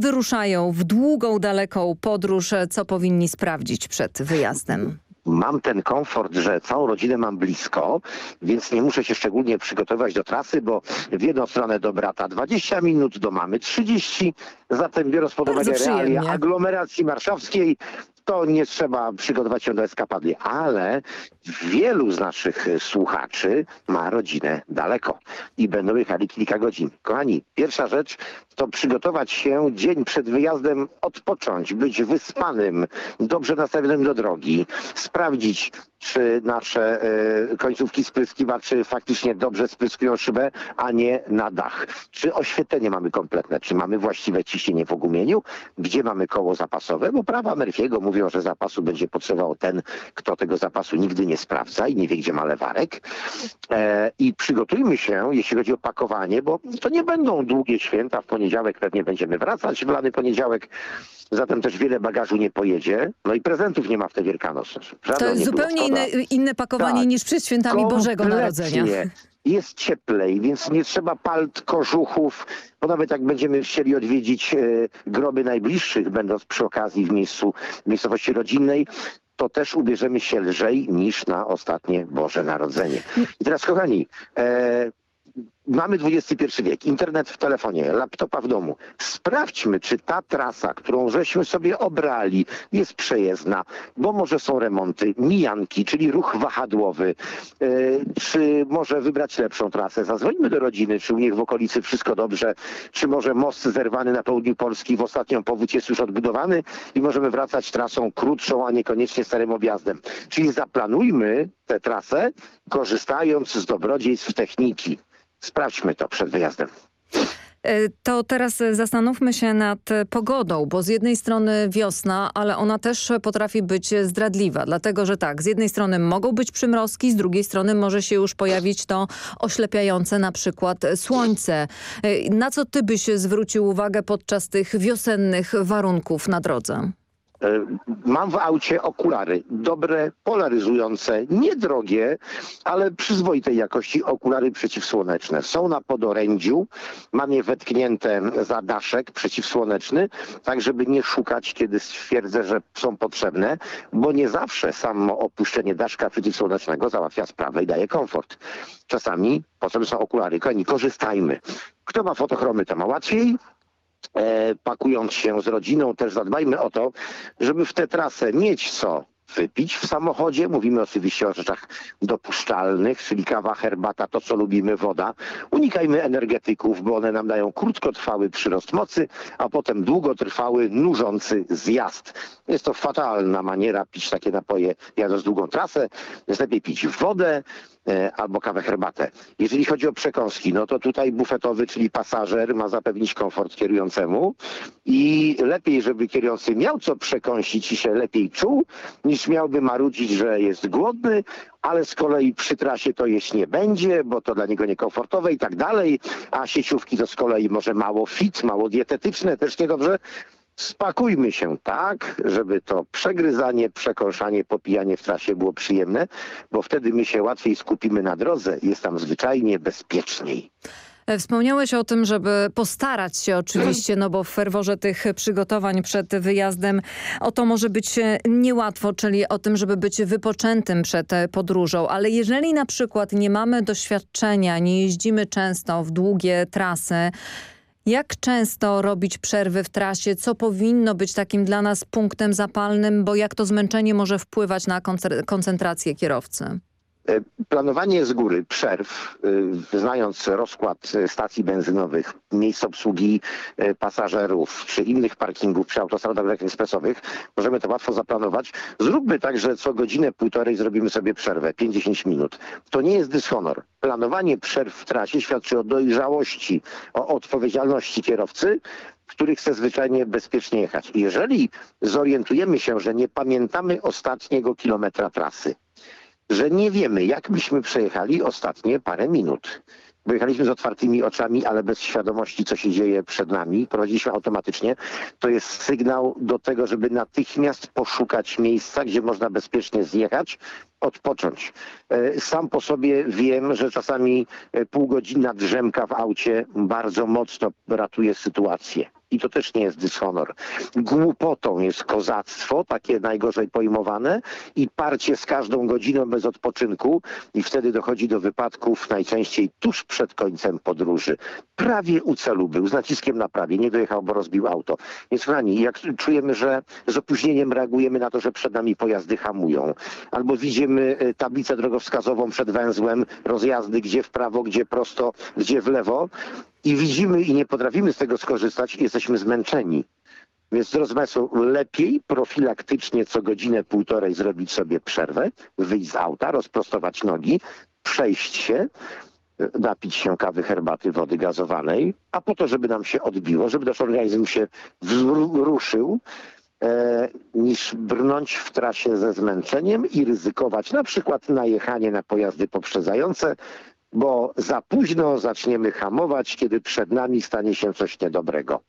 wyruszają w długą, daleką podróż, e, co powinni sprawdzić przed wyjazdem? Mam ten komfort, że całą rodzinę mam blisko, więc nie muszę się szczególnie przygotowywać do trasy, bo w jedną stronę do brata 20 minut, do mamy 30, zatem biorąc pod uwagę realia aglomeracji warszawskiej, to nie trzeba przygotować się do eskapady, ale wielu z naszych e, słuchaczy ma rodzinę daleko i będą jechali kilka godzin. Kochani, pierwsza rzecz to przygotować się dzień przed wyjazdem, odpocząć, być wyspanym, dobrze nastawionym do drogi, sprawdzić, czy nasze e, końcówki spryskiwaczy faktycznie dobrze spryskują szybę, a nie na dach. Czy oświetlenie mamy kompletne, czy mamy właściwe ciśnienie w ogumieniu, gdzie mamy koło zapasowe, bo prawa Murphy'ego mówią, że zapasu będzie potrzebował ten, kto tego zapasu nigdy nie sprawdza i nie wie, gdzie ma lewarek. E, I przygotujmy się, jeśli chodzi o pakowanie, bo to nie będą długie święta. W poniedziałek pewnie będziemy wracać w lany poniedziałek, zatem też wiele bagażu nie pojedzie. No i prezentów nie ma w te Wielkanoc. Żadną To jest nie zupełnie inne, inne pakowanie Tak. niż przed świętami Bożego. Narodzenia. jest cieplej, więc nie trzeba palt, kożuchów, bo nawet jak będziemy chcieli odwiedzić e, groby najbliższych, będąc przy okazji w miejscu, w miejscowości rodzinnej, to też ubierzemy się lżej niż na ostatnie Boże Narodzenie. I teraz, kochani, e, mamy XXI wiek, internet w telefonie, laptopa w domu. Sprawdźmy, czy ta trasa, którą żeśmy sobie obrali, jest przejezdna, bo może są remonty, mijanki, czyli ruch wahadłowy, e, czy może wybrać lepszą trasę. Zadzwońmy do rodziny, czy u nich w okolicy wszystko dobrze, czy może most zerwany na południu Polski w ostatnią powódź jest już odbudowany i możemy wracać trasą krótszą, a niekoniecznie starym objazdem. Czyli zaplanujmy tę trasę, korzystając z dobrodziejstw techniki. Sprawdźmy to przed wyjazdem. E, To teraz zastanówmy się nad pogodą, bo z jednej strony wiosna, ale ona też potrafi być zdradliwa, dlatego że tak, z jednej strony mogą być przymrozki, z drugiej strony może się już pojawić to oślepiające na przykład słońce. E, Na co ty byś zwrócił uwagę podczas tych wiosennych warunków na drodze? E, Mam w aucie okulary, dobre, polaryzujące, niedrogie, ale przyzwoitej jakości okulary przeciwsłoneczne. Są na podorędziu, mam je wetknięte za daszek przeciwsłoneczny, tak żeby nie szukać, kiedy stwierdzę, że są potrzebne, bo nie zawsze samo opuszczenie daszka przeciwsłonecznego załatwia sprawę i daje komfort. Czasami potrzebne są okulary. Kochani, korzystajmy. Kto ma fotochromy, to ma łatwiej, pakując się z rodziną, też zadbajmy o to, żeby w tę trasę mieć co wypić w samochodzie. Mówimy oczywiście o rzeczach dopuszczalnych, czyli kawa, herbata, to co lubimy, woda. Unikajmy energetyków, bo one nam dają krótkotrwały przyrost mocy, a potem długotrwały, nużący zjazd. Jest to fatalna maniera pić takie napoje jadąc długą trasę. Jest lepiej pić wodę, e, albo kawę, herbatę. Jeżeli chodzi o przekąski, no to tutaj bufetowy, czyli pasażer ma zapewnić komfort kierującemu i lepiej, żeby kierujący miał co przekąsić i się lepiej czuł, niż miałby marudzić, że jest głodny, ale z kolei przy trasie to jeść nie będzie, bo to dla niego niekomfortowe i tak dalej, a sieciówki to z kolei może mało fit, mało dietetyczne, też niedobrze. Spakujmy się tak, żeby to przegryzanie, przekąszanie, popijanie w trasie było przyjemne, bo wtedy my się łatwiej skupimy na drodze jest tam zwyczajnie bezpieczniej. E, Wspomniałeś o tym, żeby postarać się oczywiście, no bo w ferworze tych przygotowań przed wyjazdem o to może być e, niełatwo, czyli o tym, żeby być wypoczętym przed e, podróżą. Ale jeżeli na przykład nie mamy doświadczenia, nie jeździmy często w długie trasy, jak często robić przerwy w trasie? Co powinno być takim dla nas punktem zapalnym? Bo jak to zmęczenie może wpływać na koncentrację kierowcy? E, Planowanie z góry przerw, y, znając rozkład y, stacji benzynowych, miejsc obsługi pasażerów czy innych parkingów przy autostradach ekspresowych, możemy to łatwo zaplanować. Zróbmy tak, że co godzinę, półtorej zrobimy sobie przerwę, 50 minut. To nie jest dyshonor. Planowanie przerw w trasie świadczy o dojrzałości, o odpowiedzialności kierowcy, który chce zwyczajnie bezpiecznie jechać. Jeżeli zorientujemy się, że nie pamiętamy ostatniego kilometra trasy, że nie wiemy, jak byśmy przejechali ostatnie parę minut. Bo jechaliśmy z otwartymi oczami, ale bez świadomości, co się dzieje przed nami. Prowadziliśmy automatycznie. To jest sygnał do tego, żeby natychmiast poszukać miejsca, gdzie można bezpiecznie zjechać, odpocząć. E, Sam po sobie wiem, że czasami e, półgodzinna drzemka w aucie bardzo mocno ratuje sytuację. I to też nie jest dyshonor. Głupotą jest kozactwo, takie najgorzej pojmowane i parcie z każdą godziną bez odpoczynku i wtedy dochodzi do wypadków najczęściej tuż przed końcem podróży. Prawie u celu był, z naciskiem na prawie, nie dojechał, bo rozbił auto. Więc kochani, jak czujemy, że z opóźnieniem reagujemy na to, że przed nami pojazdy hamują, albo widzimy e, tablicę drogowskazową przed węzłem, rozjazdy gdzie w prawo, gdzie prosto, gdzie w lewo i widzimy i nie potrafimy z tego skorzystać, jesteśmy zmęczeni. Więc drodzy Państwo, lepiej profilaktycznie co godzinę, półtorej zrobić sobie przerwę, wyjść z auta, rozprostować nogi, przejść się, napić się kawy, herbaty, wody gazowanej, a po to, żeby nam się odbiło, żeby nasz organizm się wzruszył, e, niż brnąć w trasie ze zmęczeniem i ryzykować na przykład najechanie na pojazdy poprzedzające, bo za późno zaczniemy hamować, kiedy przed nami stanie się coś niedobrego.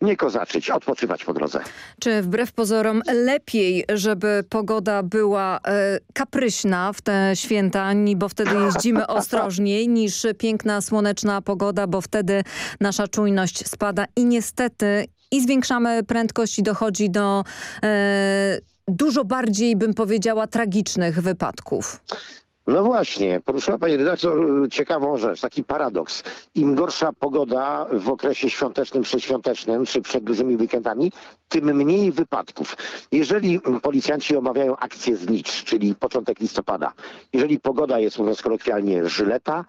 Nie kozaczyć, odpoczywać po drodze. Czy wbrew pozorom lepiej, żeby pogoda była e, kapryśna w te święta, bo wtedy jeździmy ostrożniej, niż piękna, słoneczna pogoda, bo wtedy nasza czujność spada i niestety i zwiększamy prędkość i dochodzi do e, dużo bardziej, bym powiedziała, tragicznych wypadków. No właśnie, poruszyła pani redaktor y, ciekawą rzecz, taki paradoks. Im gorsza pogoda w okresie świątecznym, przedświątecznym czy przed dużymi weekendami, tym mniej wypadków. Jeżeli policjanci omawiają akcję znicz, czyli początek listopada, jeżeli pogoda jest, mówiąc kolokwialnie, żyleta,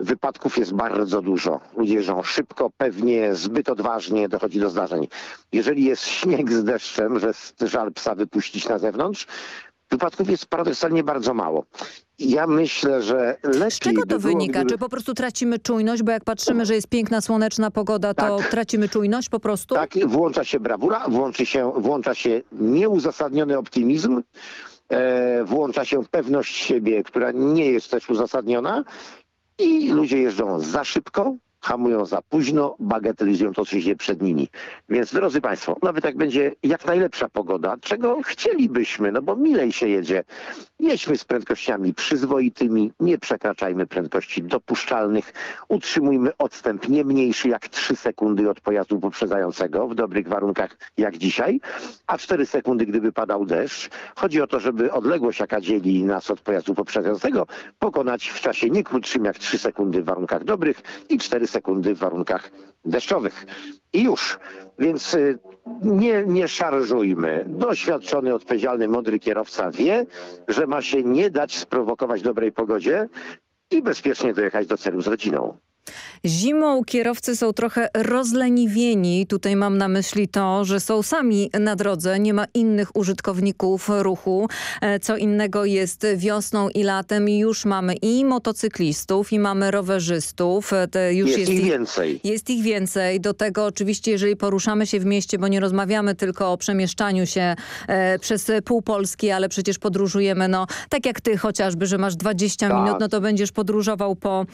wypadków jest bardzo dużo. Ludzie jeżdżą szybko, pewnie, zbyt odważnie, dochodzi do zdarzeń. Jeżeli jest śnieg z deszczem, że żal psa wypuścić na zewnątrz, wypadków jest paradoksalnie bardzo mało. Ja myślę, że lepiej Z czego by to było, wynika? gdyby- Czy po prostu tracimy czujność? Bo jak patrzymy, że jest piękna, słoneczna pogoda, to tracimy czujność po prostu? Tak, włącza się brawura, włączy się, włącza się nieuzasadniony optymizm, e, włącza się pewność siebie, która nie jest też uzasadniona i ludzie jeżdżą za szybko, hamują za późno, bagatelizują to, co się przed nimi. Więc drodzy Państwo, nawet jak będzie jak najlepsza pogoda, czego chcielibyśmy, no bo milej się jedzie, jedźmy z prędkościami przyzwoitymi, nie przekraczajmy prędkości dopuszczalnych, utrzymujmy odstęp nie mniejszy jak 3 sekundy od pojazdu poprzedzającego w dobrych warunkach jak dzisiaj, a 4 sekundy, gdyby padał deszcz. Chodzi o to, żeby odległość, jaka dzieli nas od pojazdu poprzedzającego, pokonać w czasie nie krótszym jak 3 sekundy w warunkach dobrych i 4 sekundy w warunkach deszczowych. I już. Więc y, nie, nie szarżujmy. Doświadczony, odpowiedzialny, mądry kierowca wie, że ma się nie dać sprowokować dobrej pogodzie i bezpiecznie dojechać do celu z rodziną. Zimą kierowcy są trochę rozleniwieni. Tutaj mam na myśli to, że są sami na drodze, nie ma innych użytkowników ruchu. E, Co innego jest wiosną i latem i już mamy i motocyklistów, i mamy rowerzystów. E, już Jest ich więcej. Jest ich więcej. Do tego oczywiście, jeżeli poruszamy się w mieście, bo nie rozmawiamy tylko o przemieszczaniu się e, przez pół Polski, ale przecież podróżujemy, no tak jak ty chociażby, że masz 20 Tak. minut, no to będziesz podróżował po,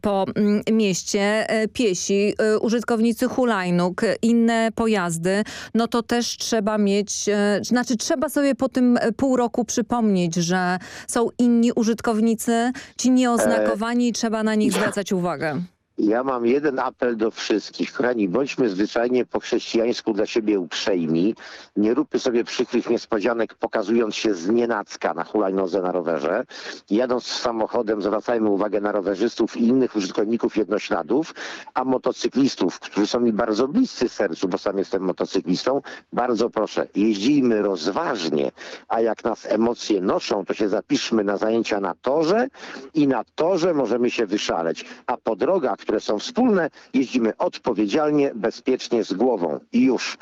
po mm, mieście. E, Piesi, e, użytkownicy hulajnóg, inne pojazdy, no to też trzeba mieć, e, znaczy trzeba sobie po tym pół roku przypomnieć, że są inni użytkownicy, ci nieoznakowani i trzeba na nich zwracać uwagę. Ja mam jeden apel do wszystkich. Kochani, bądźmy zwyczajnie po chrześcijańsku dla siebie uprzejmi. Nie róbmy sobie przykrych niespodzianek, pokazując się z nienacka na hulajnodze na rowerze. Jadąc samochodem zwracajmy uwagę na rowerzystów i innych użytkowników jednośladów, a motocyklistów, którzy są mi bardzo bliscy sercu, bo sam jestem motocyklistą, bardzo proszę, jeździjmy rozważnie, a jak nas emocje noszą, to się zapiszmy na zajęcia na torze i na torze możemy się wyszaleć, a po drogach, które są wspólne, jeździmy odpowiedzialnie, bezpiecznie, z głową i już.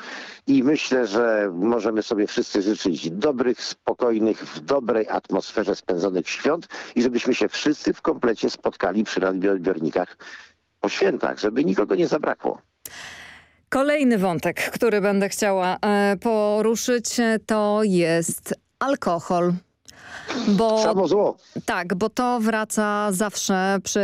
I myślę, że możemy sobie wszyscy życzyć dobrych, spokojnych, w dobrej atmosferze spędzonych świąt i żebyśmy się wszyscy w komplecie spotkali przy radioodbiornikach po świętach, żeby nikogo nie zabrakło. Kolejny wątek, który będę chciała e, poruszyć, e, to jest alkohol. Bo, Samo zło. tak, bo to wraca zawsze przy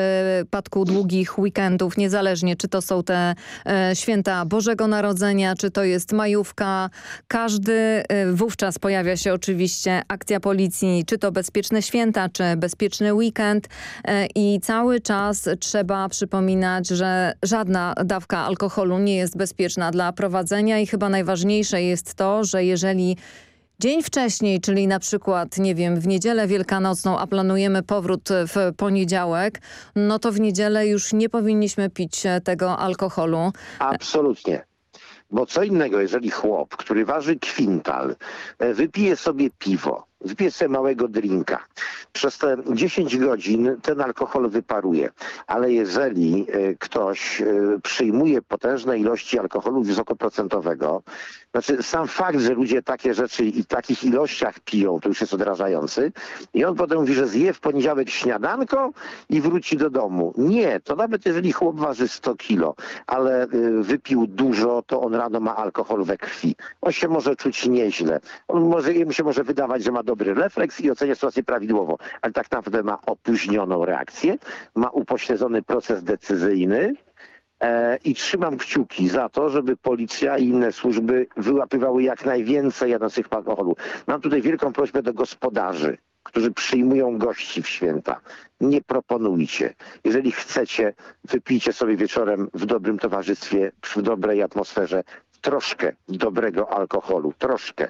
przypadku długich weekendów, niezależnie czy to są te e, święta Bożego Narodzenia, czy to jest majówka. Każdy e, wówczas pojawia się oczywiście akcja policji, czy to bezpieczne święta, czy bezpieczny weekend e, i cały czas trzeba przypominać, że żadna dawka alkoholu nie jest bezpieczna dla prowadzenia i chyba najważniejsze jest to, że jeżeli Dzień wcześniej, czyli na przykład, nie wiem, w niedzielę wielkanocną, a planujemy powrót w poniedziałek, no to w niedzielę już nie powinniśmy pić e, tego alkoholu. Absolutnie. Bo co innego, jeżeli chłop, który waży kwintal, e, wypije sobie piwo, wypije sobie małego drinka, przez te 10 godzin ten alkohol wyparuje. Ale jeżeli e, ktoś e, przyjmuje potężne ilości alkoholu wysokoprocentowego, znaczy sam fakt, że ludzie takie rzeczy i w takich ilościach piją, to już jest odrażający. I on potem mówi, że zje w poniedziałek śniadanko i wróci do domu. Nie, to nawet jeżeli chłop waży 100 kilo, ale y, wypił dużo, to on rano ma alkohol we krwi. On się może czuć nieźle. On może, jemu się może wydawać, że ma dobry refleks i ocenia sytuację prawidłowo, ale tak naprawdę ma opóźnioną reakcję, ma upośledzony proces decyzyjny, E, I trzymam kciuki za to, żeby policja i inne służby wyłapywały jak najwięcej jadących alkoholu. Mam tutaj wielką prośbę do gospodarzy, którzy przyjmują gości w święta. Nie proponujcie. Jeżeli chcecie, wypijcie sobie wieczorem w dobrym towarzystwie, w dobrej atmosferze troszkę dobrego alkoholu. Troszkę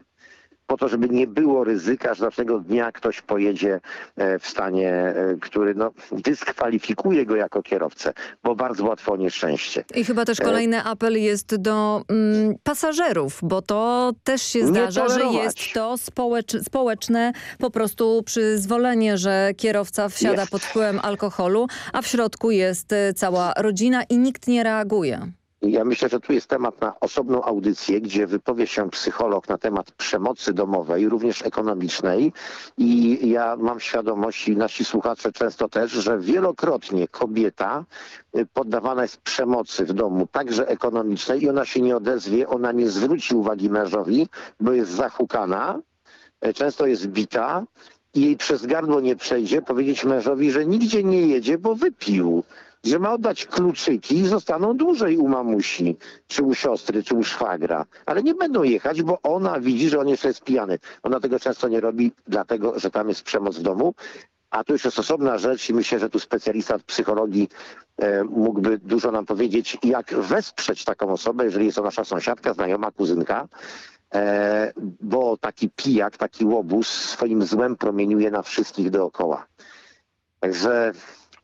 po to, żeby nie było ryzyka, że następnego dnia ktoś pojedzie e, w stanie, e, który no, dyskwalifikuje go jako kierowcę, bo bardzo łatwo o nieszczęście. I chyba też E, kolejny apel jest do mm, pasażerów, bo to też się zdarza, że jest to społecz, społeczne po prostu przyzwolenie, że kierowca wsiada Jest. pod wpływem alkoholu, a w środku jest cała rodzina i nikt nie reaguje. Ja myślę, że tu jest temat na osobną audycję, gdzie wypowie się psycholog na temat przemocy domowej, również ekonomicznej. I ja mam świadomość, i nasi słuchacze często też, że wielokrotnie kobieta y, poddawana jest przemocy w domu, także ekonomicznej i ona się nie odezwie, ona nie zwróci uwagi mężowi, bo jest zahukana, y, często jest bita i jej przez gardło nie przejdzie powiedzieć mężowi, że nigdzie nie jedzie, bo wypił że ma oddać kluczyki i zostaną dłużej u mamusi, czy u siostry, czy u szwagra. Ale nie będą jechać, bo ona widzi, że on jeszcze jest pijany. Ona tego często nie robi, dlatego że tam jest przemoc w domu. A to już jest osobna rzecz i myślę, że tu specjalista od psychologii e, mógłby dużo nam powiedzieć, jak wesprzeć taką osobę, jeżeli jest to nasza sąsiadka, znajoma, kuzynka. E, bo taki pijak, taki łobuz swoim złem promieniuje na wszystkich dookoła. Także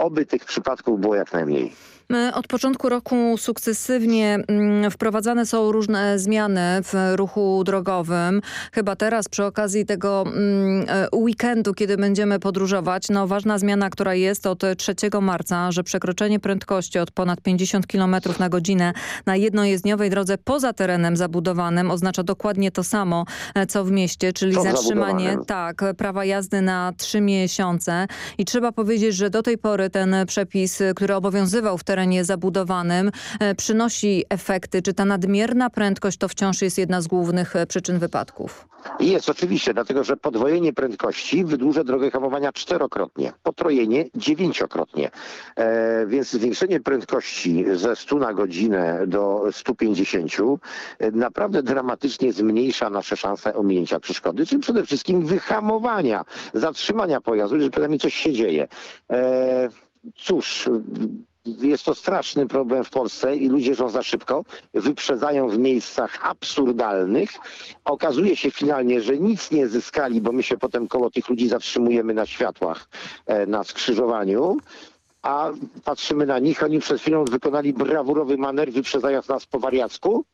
oby tych przypadków było jak najmniej. E, Od początku roku sukcesywnie mm, wprowadzane są różne zmiany w ruchu drogowym. Chyba teraz przy okazji tego mm, e, weekendu, kiedy będziemy podróżować, no ważna zmiana, która jest od 3 marca, że przekroczenie prędkości od ponad 50 km na godzinę na jednojezdniowej drodze poza terenem zabudowanym oznacza dokładnie to samo, e, co w mieście, czyli zatrzymanie tak, prawa jazdy na trzy miesiące. I trzeba powiedzieć, że do tej pory ten przepis, który obowiązywał w terenie zabudowanym, e, przynosi efekty. Czy ta nadmierna prędkość to wciąż jest jedna z głównych e, przyczyn wypadków? Jest oczywiście, dlatego że podwojenie prędkości wydłuża drogę hamowania czterokrotnie, potrojenie dziewięciokrotnie. E, więc zwiększenie prędkości ze 100 na godzinę do 150 e, naprawdę dramatycznie zmniejsza nasze szanse ominięcia przeszkody, czyli przede wszystkim wyhamowania, zatrzymania pojazdu, że przynajmniej coś się dzieje. E, cóż, jest to straszny problem w Polsce i ludzie jeżdżą za szybko, wyprzedzają w miejscach absurdalnych. Okazuje się finalnie, że nic nie zyskali, bo my się potem koło tych ludzi zatrzymujemy na światłach e, na skrzyżowaniu. A patrzymy na nich, oni przed chwilą wykonali brawurowy maner, wyprzedzając nas po wariacku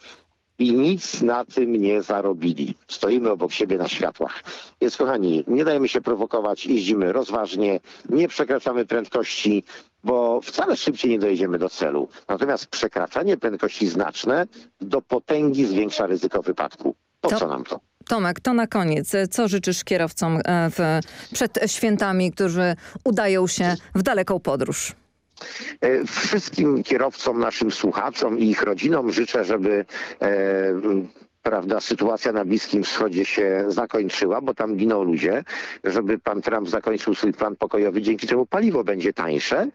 i nic na tym nie zarobili. Stoimy obok siebie na światłach. Więc kochani, nie dajemy się prowokować, jeździmy rozważnie, nie przekraczamy prędkości, bo wcale szybciej nie dojedziemy do celu. Natomiast przekraczanie prędkości znaczne do potęgi zwiększa ryzyko wypadku. Po To- co nam to? Tomek, to na koniec. Co życzysz kierowcom e, w, przed świętami, którzy udają się w daleką podróż? E, Wszystkim kierowcom, naszym słuchaczom i ich rodzinom życzę, żeby e, prawda, sytuacja na Bliskim Wschodzie się zakończyła, bo tam giną ludzie, żeby pan Trump zakończył swój plan pokojowy, dzięki czemu paliwo będzie tańsze,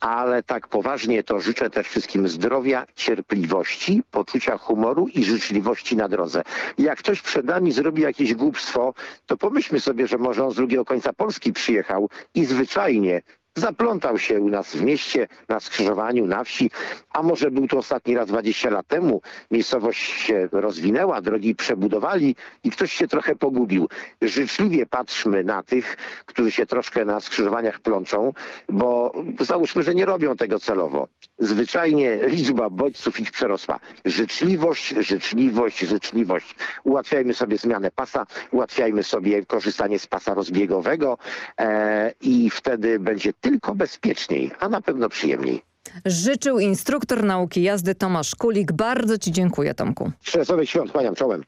ale tak poważnie to życzę też wszystkim zdrowia, cierpliwości, poczucia humoru i życzliwości na drodze. Jak ktoś przed nami zrobi jakieś głupstwo, to pomyślmy sobie, że może on z drugiego końca Polski przyjechał i zwyczajnie zaplątał się u nas w mieście, na skrzyżowaniu, na wsi, a może był to ostatni raz 20 lat temu. Miejscowość się rozwinęła, drogi przebudowali i ktoś się trochę pogubił. Życzliwie patrzmy na tych, którzy się troszkę na skrzyżowaniach plączą, bo załóżmy, że nie robią tego celowo. Zwyczajnie liczba bodźców ich przerosła. Życzliwość, życzliwość, życzliwość. Ułatwiajmy sobie zmianę pasa, ułatwiajmy sobie korzystanie z pasa rozbiegowego e, i wtedy będzie tylko bezpieczniej, a na pewno przyjemniej. Życzył instruktor nauki jazdy Tomasz Kulik. Bardzo Ci dziękuję, Tomku. Stresowych świąt, kłaniam czołem.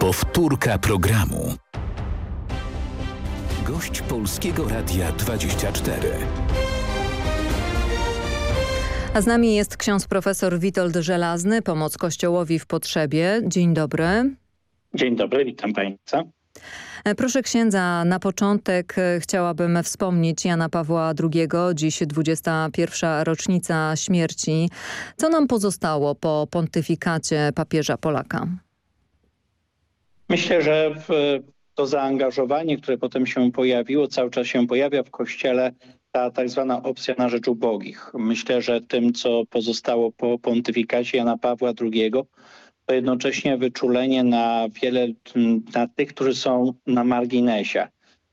Powtórka programu. Gość Polskiego Radia 24. A z nami jest ksiądz profesor Witold Żelazny, pomoc Kościołowi w potrzebie. Dzień dobry. Dzień dobry, witam Państwa. E, Proszę księdza, na początek e, chciałabym wspomnieć Jana Pawła II, dziś 21. rocznica śmierci. Co nam pozostało po pontyfikacie papieża Polaka? Myślę, że to zaangażowanie, które potem się pojawiło, cały czas się pojawia w Kościele, ta tak zwana opcja na rzecz ubogich. Myślę, że tym, co pozostało po pontyfikacie Jana Pawła II, to jednocześnie wyczulenie na wiele, na tych, którzy są na marginesie.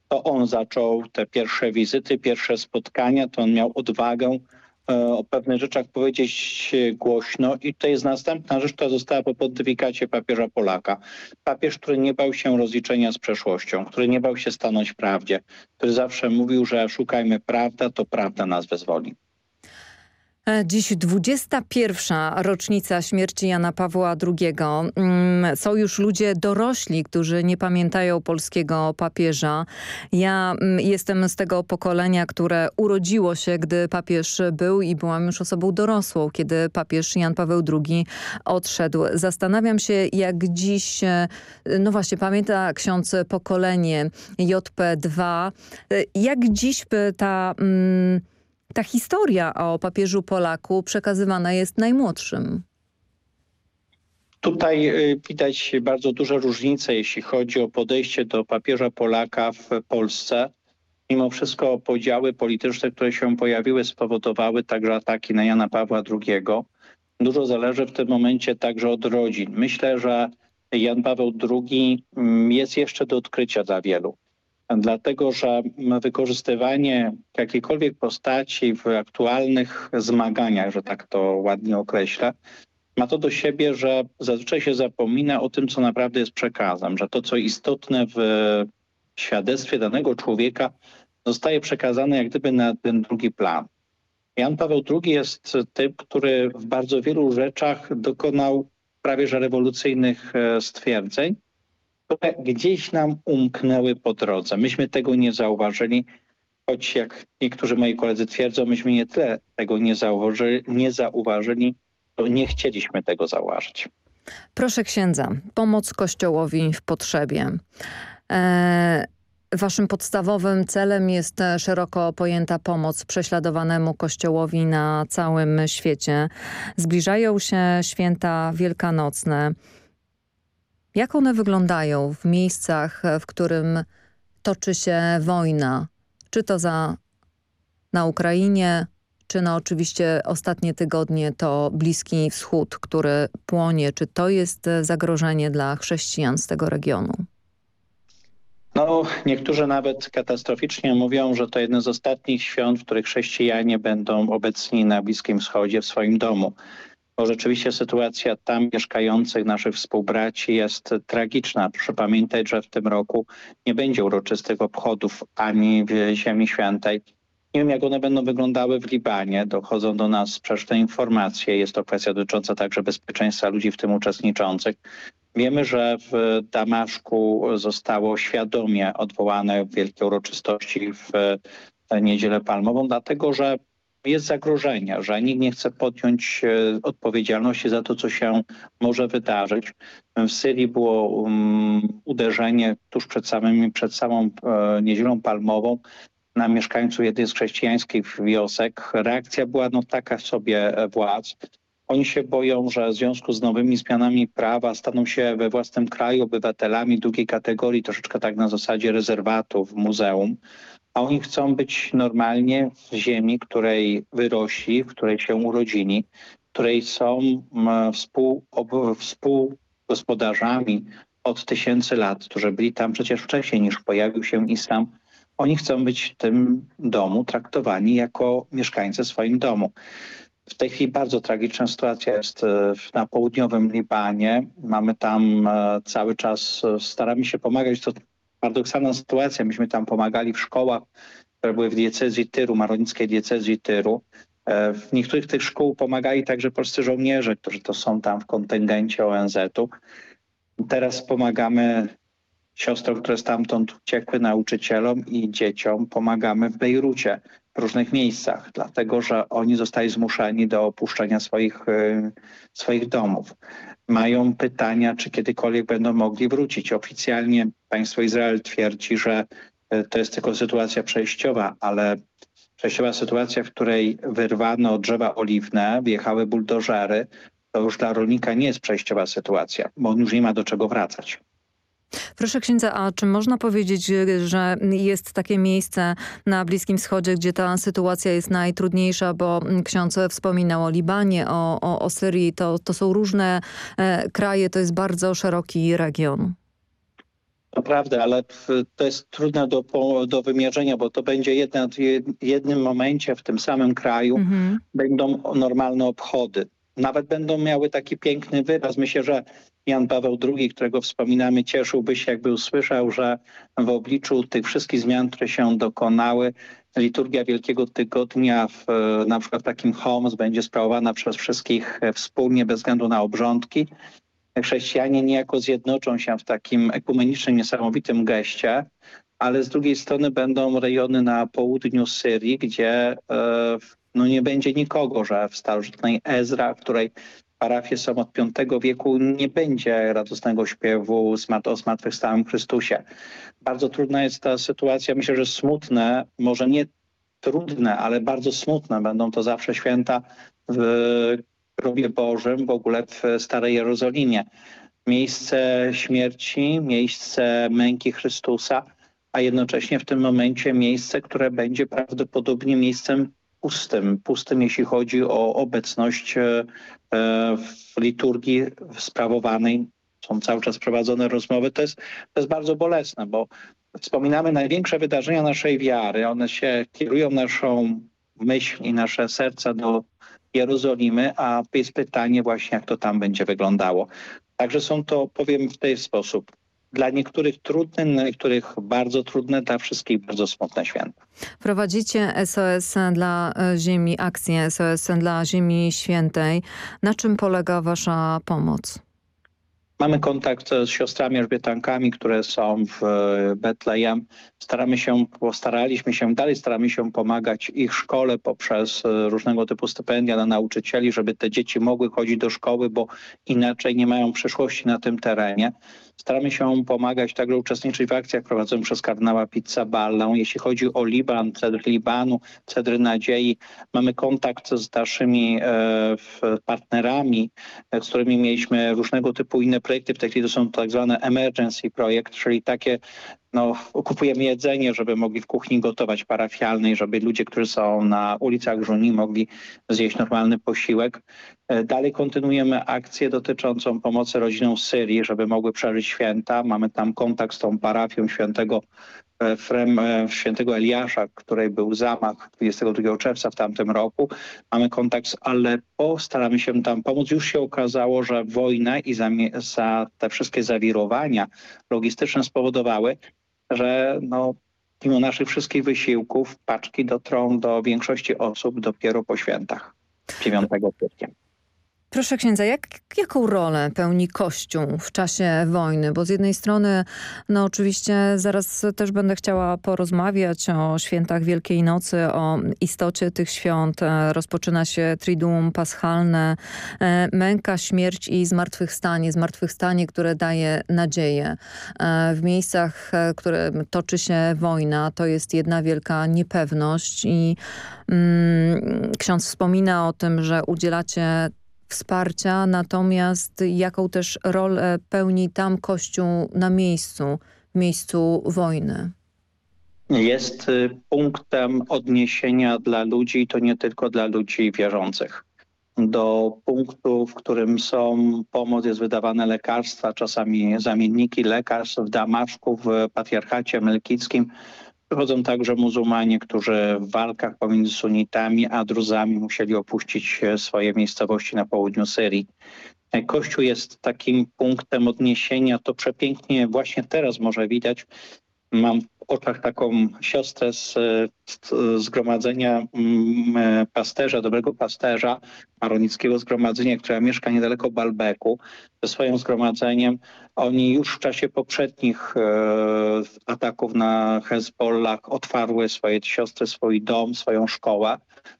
To on zaczął te pierwsze wizyty, pierwsze spotkania, to on miał odwagę o pewnych rzeczach powiedzieć głośno i to jest następna rzecz, która została po pontyfikacie papieża Polaka. Papież, który nie bał się rozliczenia z przeszłością, który nie bał się stanąć w prawdzie, który zawsze mówił, że szukajmy prawda, to prawda nas wyzwoli. Dziś 21. rocznica śmierci Jana Pawła II. Mm, Są już ludzie dorośli, którzy nie pamiętają polskiego papieża. Ja mm, jestem z tego pokolenia, które urodziło się, gdy papież był i byłam już osobą dorosłą, kiedy papież Jan Paweł II odszedł. Zastanawiam się, jak dziś, e, no właśnie, pamięta ksiądz pokolenie JP2, e, jak dziś ta... Mm, ta historia o papieżu Polaku przekazywana jest najmłodszym. Tutaj y, widać bardzo duże różnice, jeśli chodzi o podejście do papieża Polaka w Polsce. Mimo wszystko podziały polityczne, które się pojawiły, spowodowały także ataki na Jana Pawła II. Dużo zależy w tym momencie także od rodzin. Myślę, że Jan Paweł II mm, jest jeszcze do odkrycia dla wielu dlatego że wykorzystywanie jakiejkolwiek postaci w aktualnych zmaganiach, że tak to ładnie określę, ma to do siebie, że zazwyczaj się zapomina o tym, co naprawdę jest przekazem, że to, co istotne w świadectwie danego człowieka zostaje przekazane jak gdyby na ten drugi plan. Jan Paweł II jest tym, który w bardzo wielu rzeczach dokonał prawie że rewolucyjnych e, stwierdzeń, które gdzieś nam umknęły po drodze. Myśmy tego nie zauważyli, choć jak niektórzy moi koledzy twierdzą, myśmy nie tyle tego nie zauważyli, nie zauważyli to nie chcieliśmy tego zauważyć. Proszę księdza, pomoc Kościołowi w potrzebie. E, waszym podstawowym celem jest szeroko pojęta pomoc prześladowanemu Kościołowi na całym świecie. Zbliżają się święta wielkanocne. Jak one wyglądają w miejscach, w którym toczy się wojna? Czy to za, na Ukrainie, czy na oczywiście ostatnie tygodnie to Bliski Wschód, który płonie. Czy to jest zagrożenie dla chrześcijan z tego regionu? No, niektórzy nawet katastroficznie mówią, że to jedno z ostatnich świąt, w których chrześcijanie będą obecni na Bliskim Wschodzie w swoim domu bo rzeczywiście sytuacja tam mieszkających naszych współbraci jest tragiczna. Proszę pamiętać, że w tym roku nie będzie uroczystych obchodów ani w Ziemi Świętej. Nie wiem, jak one będą wyglądały w Libanie. Dochodzą do nas sprzeczne informacje. Jest to kwestia dotycząca także bezpieczeństwa ludzi w tym uczestniczących. Wiemy, że w Damaszku zostało świadomie odwołane wielkie uroczystości w Niedzielę Palmową, dlatego że jest zagrożenie, że nikt nie chce podjąć e, odpowiedzialności za to, co się może wydarzyć. W Syrii było um, uderzenie tuż przed, przed samą e, Niedzielą Palmową na mieszkańców jednej z chrześcijańskich wiosek. Reakcja była no taka sobie e, władz. Oni się boją, że w związku z nowymi zmianami prawa staną się we własnym kraju obywatelami drugiej kategorii, troszeczkę tak na zasadzie rezerwatu w muzeum a oni chcą być normalnie w ziemi, której wyrośli, w której się urodzili, której są współ, współgospodarzami od tysięcy lat, którzy byli tam przecież wcześniej niż pojawił się islam. Oni chcą być w tym domu traktowani jako mieszkańcy swoim domu. W tej chwili bardzo tragiczna sytuacja jest e, na południowym Libanie. Mamy tam e, cały czas, e, staramy się pomagać, to paradoksalna sytuacja. Myśmy tam pomagali w szkołach, które były w diecezji Tyru, maronickiej diecezji Tyru. E, w niektórych tych szkół pomagali także polscy żołnierze, którzy to są tam w kontyngencie ONZ-u. Teraz pomagamy siostrom, które stamtąd uciekły, nauczycielom i dzieciom. Pomagamy w Bejrucie. w różnych miejscach, dlatego że oni zostali zmuszeni do opuszczenia swoich, y, swoich domów. Mają pytania, czy kiedykolwiek będą mogli wrócić. Oficjalnie państwo Izrael twierdzi, że y, to jest tylko sytuacja przejściowa, ale przejściowa sytuacja, w której wyrwano drzewa oliwne, wjechały buldożery, to już dla rolnika nie jest przejściowa sytuacja, bo on już nie ma do czego wracać. Proszę księdza, a czy można powiedzieć, że jest takie miejsce na Bliskim Wschodzie, gdzie ta sytuacja jest najtrudniejsza, bo ksiądz wspominał o Libanie, o, o, o Syrii, to, to są różne e, kraje, to jest bardzo szeroki region. To prawda, ale to jest trudne do, do wymierzenia, bo to będzie jedna, w jednym momencie w tym samym kraju Mhm. będą normalne obchody. Nawet będą miały taki piękny wyraz. Myślę, że Jan Paweł II, którego wspominamy, cieszyłby się, jakby usłyszał, że w obliczu tych wszystkich zmian, które się dokonały, liturgia Wielkiego Tygodnia w, na przykład takim Homs będzie sprawowana przez wszystkich wspólnie, bez względu na obrządki. Chrześcijanie niejako zjednoczą się w takim ekumenicznym, niesamowitym geście, ale z drugiej strony będą rejony na południu Syrii, gdzie e, no nie będzie nikogo, że w starożytnej Ezra, w której parafie są od V wieku, nie będzie radosnego śpiewu o zmartwychwstałym Chrystusie. Bardzo trudna jest ta sytuacja. Myślę, że smutne, może nie trudne, ale bardzo smutne będą to zawsze święta w grobie Bożym, w ogóle w Starej Jerozolimie. Miejsce śmierci, miejsce męki Chrystusa, a jednocześnie w tym momencie miejsce, które będzie prawdopodobnie miejscem pustym. Pustym, jeśli chodzi o obecność w liturgii sprawowanej. Są cały czas prowadzone rozmowy. To jest, to jest bardzo bolesne, bo wspominamy największe wydarzenia naszej wiary. One się kierują naszą myśl i nasze serca do Jerozolimy, a jest pytanie właśnie, jak to tam będzie wyglądało. Także są to, powiem w ten sposób, dla niektórych trudne, dla niektórych bardzo trudne, dla wszystkich bardzo smutne święta. Prowadzicie SOS dla Ziemi, akcję SOS dla Ziemi Świętej. Na czym polega wasza pomoc? Mamy kontakt z siostrami elżbietankami, które są w Betlejem. Staramy się, postaraliśmy się, dalej staramy się pomagać ich szkole poprzez różnego typu stypendia dla nauczycieli, żeby te dzieci mogły chodzić do szkoły, bo inaczej nie mają przyszłości na tym terenie. Staramy się pomagać, także uczestniczyć w akcjach prowadzonych przez kardynała Pizzaballę. Jeśli chodzi o Liban, Cedr Libanu, Cedry Nadziei, mamy kontakt z naszymi e, partnerami, z którymi mieliśmy różnego typu inne projekty. W tej chwili to są tak zwane emergency projekt, czyli takie no, kupujemy jedzenie, żeby mogli w kuchni gotować parafialnej, żeby ludzie, którzy są na ulicach Żuni mogli zjeść normalny posiłek. Dalej kontynuujemy akcję dotyczącą pomocy rodzinom z Syrii, żeby mogły przeżyć święta. Mamy tam kontakt z tą parafią świętego Frem, świętego Eliasza, której był zamach 22 czerwca w tamtym roku. Mamy kontakt z Aleppo, staramy się tam pomóc. Już się okazało, że wojna i za te wszystkie zawirowania logistyczne spowodowały, że no, mimo naszych wszystkich wysiłków paczki dotrą do większości osób dopiero po świętach 9 kwietnia. Proszę księdza, jak, jaką rolę pełni Kościół w czasie wojny? Bo z jednej strony, no oczywiście zaraz też będę chciała porozmawiać o świętach Wielkiej Nocy, o istocie tych świąt. Rozpoczyna się Triduum Paschalne, męka, śmierć i zmartwychwstanie. Zmartwychwstanie, które daje nadzieję. W miejscach, w których toczy się wojna, to jest jedna wielka niepewność i mm, ksiądz wspomina o tym, że udzielacie wsparcia, natomiast jaką też rolę pełni tam Kościół na miejscu, miejscu wojny? Jest punktem odniesienia dla ludzi to nie tylko dla ludzi wierzących. Do punktu, w którym są pomoc, jest wydawane lekarstwa, czasami zamienniki lekarstw w Damaszku, w patriarchacie melkickim. Przychodzą także muzułmanie, którzy w walkach pomiędzy sunitami a druzami musieli opuścić swoje miejscowości na południu Syrii. Kościół jest takim punktem odniesienia. To przepięknie właśnie teraz może widać. Mam oczach taką siostrę z, zgromadzenia mm, pasterza, dobrego pasterza, maronickiego zgromadzenia, która mieszka niedaleko Balbeku, ze swoim zgromadzeniem. Oni już w czasie poprzednich e, ataków na Hezbollah otwarły swoje siostry, swój dom, swoją szkołę.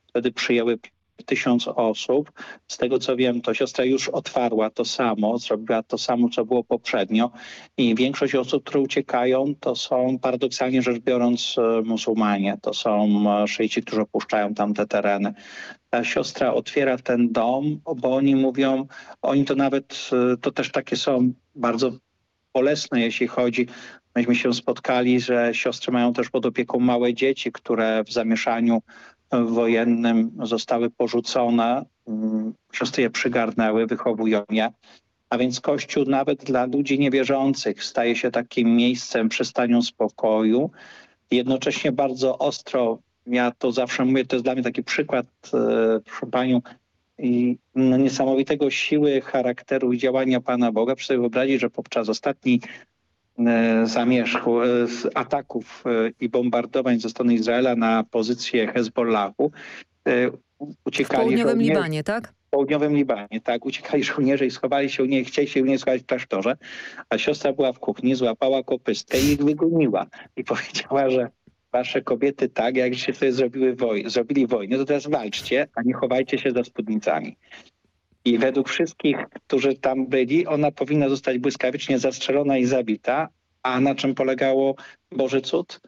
Wtedy przyjęły tysiąc osób. Z tego co wiem, to siostra już otwarła to samo, zrobiła to samo, co było poprzednio i większość osób, które uciekają, to są paradoksalnie rzecz biorąc e, muzułmanie. To są e, szyici, którzy opuszczają tamte tereny. Ta siostra otwiera ten dom, bo oni mówią, oni to nawet, e, to też takie są bardzo bolesne, jeśli chodzi Myśmy się spotkali, że siostry mają też pod opieką małe dzieci, które w zamieszaniu wojennym zostały porzucone. Mm, siostry je przygarnęły, wychowują je. A więc Kościół nawet dla ludzi niewierzących staje się takim miejscem przystanią spokoju. Jednocześnie bardzo ostro, ja to zawsze mówię, to jest dla mnie taki przykład, e, proszę Panią, i no, niesamowitego siły charakteru i działania Pana Boga. Proszę sobie wyobrazić, że podczas ostatniej E, zamierzchu, e, ataków e, i bombardowań ze strony Izraela na pozycję Hezbollahu uciekali W południowym Libanie, tak? W południowym Libanie, tak. Uciekali żołnierze i schowali się u niej, chcieli się u niej schować w klasztorze, a siostra była w kuchni, złapała kopystkę i ich wygoniła. I powiedziała, że wasze kobiety tak, jak się sobie zrobiły woj zrobili wojnę, to teraz walczcie, a nie chowajcie się za spódnicami. I według wszystkich, którzy tam byli, ona powinna zostać błyskawicznie zastrzelona i zabita. A na czym polegało Boży Cud?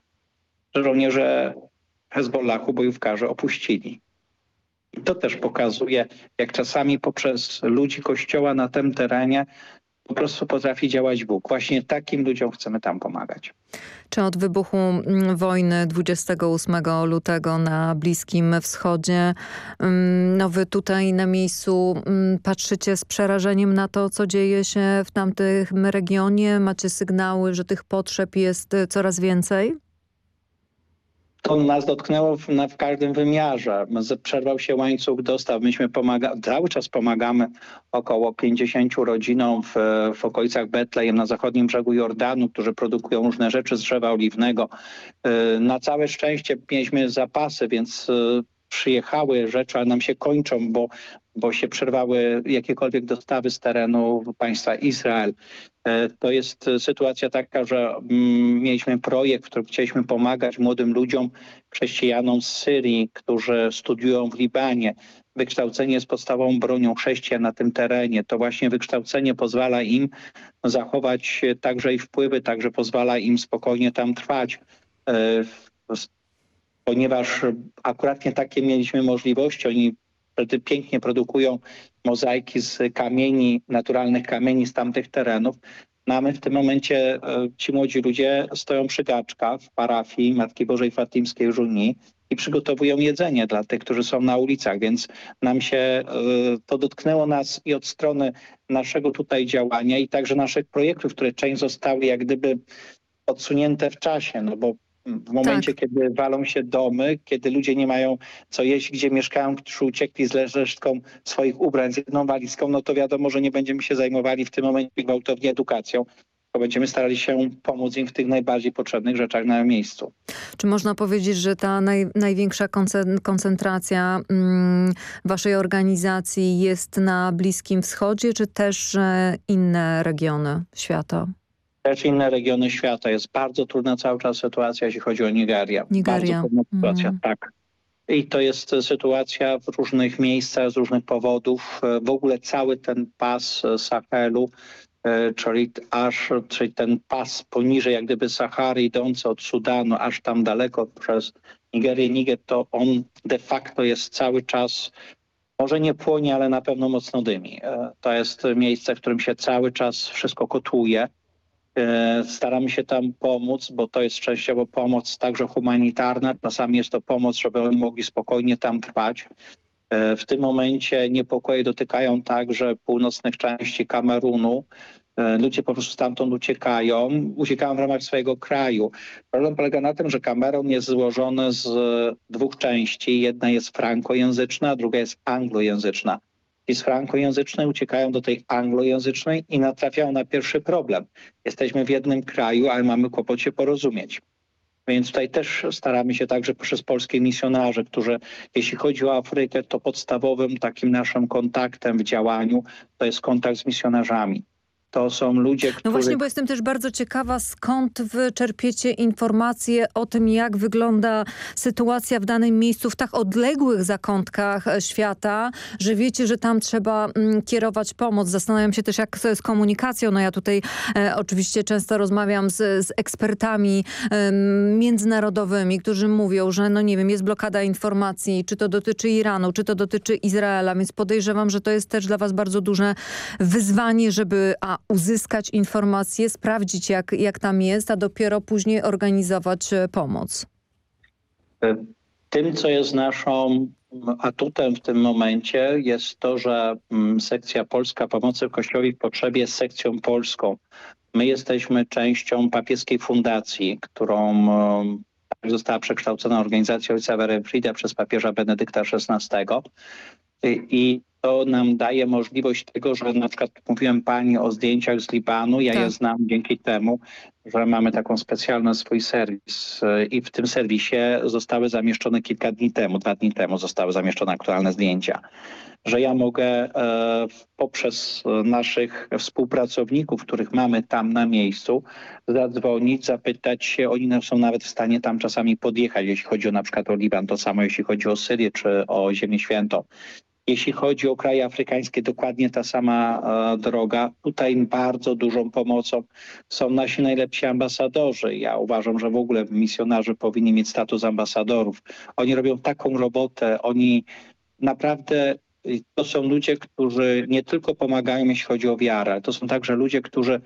Że żołnierze Hezbollahu, bojówkarze opuścili. I to też pokazuje, jak czasami poprzez ludzi Kościoła na tym terenie po prostu potrafi działać Bóg. Właśnie takim ludziom chcemy tam pomagać. Czy od wybuchu mm, wojny 28 lutego na Bliskim Wschodzie, mm, no wy tutaj na miejscu mm, patrzycie z przerażeniem na to, co dzieje się w tamtym regionie? Macie sygnały, że tych potrzeb jest y, coraz więcej? To nas dotknęło w, na, w każdym wymiarze. Przerwał się łańcuch dostaw. Myśmy pomaga cały czas pomagamy około 50 rodzinom w, w okolicach Betlejem na zachodnim brzegu Jordanu, którzy produkują różne rzeczy z drzewa oliwnego. Y, na całe szczęście mieliśmy zapasy, więc y, przyjechały rzeczy, a nam się kończą, bo, bo się przerwały jakiekolwiek dostawy z terenu państwa Izrael. E, to jest sytuacja taka, że mm, mieliśmy projekt, w którym chcieliśmy pomagać młodym ludziom, chrześcijanom z Syrii, którzy studiują w Libanie. Wykształcenie jest podstawową bronią chrześcijan na tym terenie. To właśnie wykształcenie pozwala im zachować także i wpływy, także pozwala im spokojnie tam trwać e, ponieważ akurat nie takie mieliśmy możliwości. Oni wtedy pięknie produkują mozaiki z kamieni, naturalnych kamieni z tamtych terenów. No a my w tym momencie, e, ci młodzi ludzie stoją przy gaczkach w parafii Matki Bożej Fatimskiej Żuni i przygotowują jedzenie dla tych, którzy są na ulicach, więc nam się e, to dotknęło nas i od strony naszego tutaj działania i także naszych projektów, które część zostały jak gdyby odsunięte w czasie, no bo w momencie, tak. kiedy walą się domy, kiedy ludzie nie mają co jeść, gdzie mieszkają, którzy uciekli z resztką swoich ubrań, z jedną walizką, no to wiadomo, że nie będziemy się zajmowali w tym momencie gwałtownie edukacją, to będziemy starali się pomóc im w tych najbardziej potrzebnych rzeczach na miejscu. Czy można powiedzieć, że ta naj, największa koncentracja mm, waszej organizacji jest na Bliskim Wschodzie, czy też e, inne regiony świata? Też inne regiony świata. Jest bardzo trudna cały czas sytuacja, jeśli chodzi o Nigerię. Nigeria. Bardzo trudna sytuacja, mm. tak. I to jest sytuacja w różnych miejscach, z różnych powodów. W ogóle cały ten pas Sahelu, e, czyli aż, czyli ten pas poniżej jak gdyby Sahary idący od Sudanu aż tam daleko przez Nigerię, Niger, to on de facto jest cały czas może nie płonie, ale na pewno mocno dymi. E, to jest miejsce, w którym się cały czas wszystko kotuje. E, staramy się tam pomóc, bo to jest częściowo pomoc także humanitarna. Czasami jest to pomoc, żeby oni mogli spokojnie tam trwać. E, w tym momencie niepokoje dotykają także północnych części Kamerunu. E, ludzie po prostu stamtąd uciekają, uciekają w ramach swojego kraju. Problem polega na tym, że Kamerun jest złożony z dwóch części. Jedna jest frankojęzyczna, a druga jest anglojęzyczna z frankojęzycznej uciekają do tej anglojęzycznej i natrafiają na pierwszy problem. Jesteśmy w jednym kraju, ale mamy kłopot się porozumieć. Więc tutaj też staramy się także poprzez polskich misjonarzy, którzy jeśli chodzi o Afrykę, to podstawowym takim naszym kontaktem w działaniu to jest kontakt z misjonarzami. To są ludzie, którzy... No właśnie, bo jestem też bardzo ciekawa, skąd wy czerpiecie informacje o tym, jak wygląda sytuacja w danym miejscu, w tak odległych zakątkach e, świata, że wiecie, że tam trzeba mm, kierować pomoc. Zastanawiam się też, jak to jest komunikacją. No ja tutaj e, oczywiście często rozmawiam z, z ekspertami e, międzynarodowymi, którzy mówią, że no nie wiem, jest blokada informacji, czy to dotyczy Iranu, czy to dotyczy Izraela, więc podejrzewam, że to jest też dla was bardzo duże wyzwanie, żeby a uzyskać informacje, sprawdzić jak, jak tam jest, a dopiero później organizować e, pomoc? Tym, co jest naszą atutem w tym momencie jest to, że mm, sekcja polska pomocy Kościołowi w potrzebie jest sekcją polską. My jesteśmy częścią papieskiej fundacji, którą tak została przekształcona organizacja ojca Werenfrida przez papieża Benedykta XVI. I to nam daje możliwość tego, że na przykład mówiłem pani o zdjęciach z Libanu, ja tak. je znam dzięki temu, że mamy taką specjalny swój serwis i w tym serwisie zostały zamieszczone kilka dni temu, dwa dni temu zostały zamieszczone aktualne zdjęcia. Że ja mogę e, poprzez naszych współpracowników, których mamy tam na miejscu, zadzwonić, zapytać się, oni są nawet w stanie tam czasami podjechać, jeśli chodzi o na przykład o Liban, to samo jeśli chodzi o Syrię czy o Ziemię Świętą. Jeśli chodzi o kraje afrykańskie, dokładnie ta sama e, droga. Tutaj bardzo dużą pomocą są nasi najlepsi ambasadorzy. Ja uważam, że w ogóle misjonarze powinni mieć status ambasadorów. Oni robią taką robotę, oni naprawdę to są ludzie, którzy nie tylko pomagają, jeśli chodzi o wiarę, to są także ludzie, którzy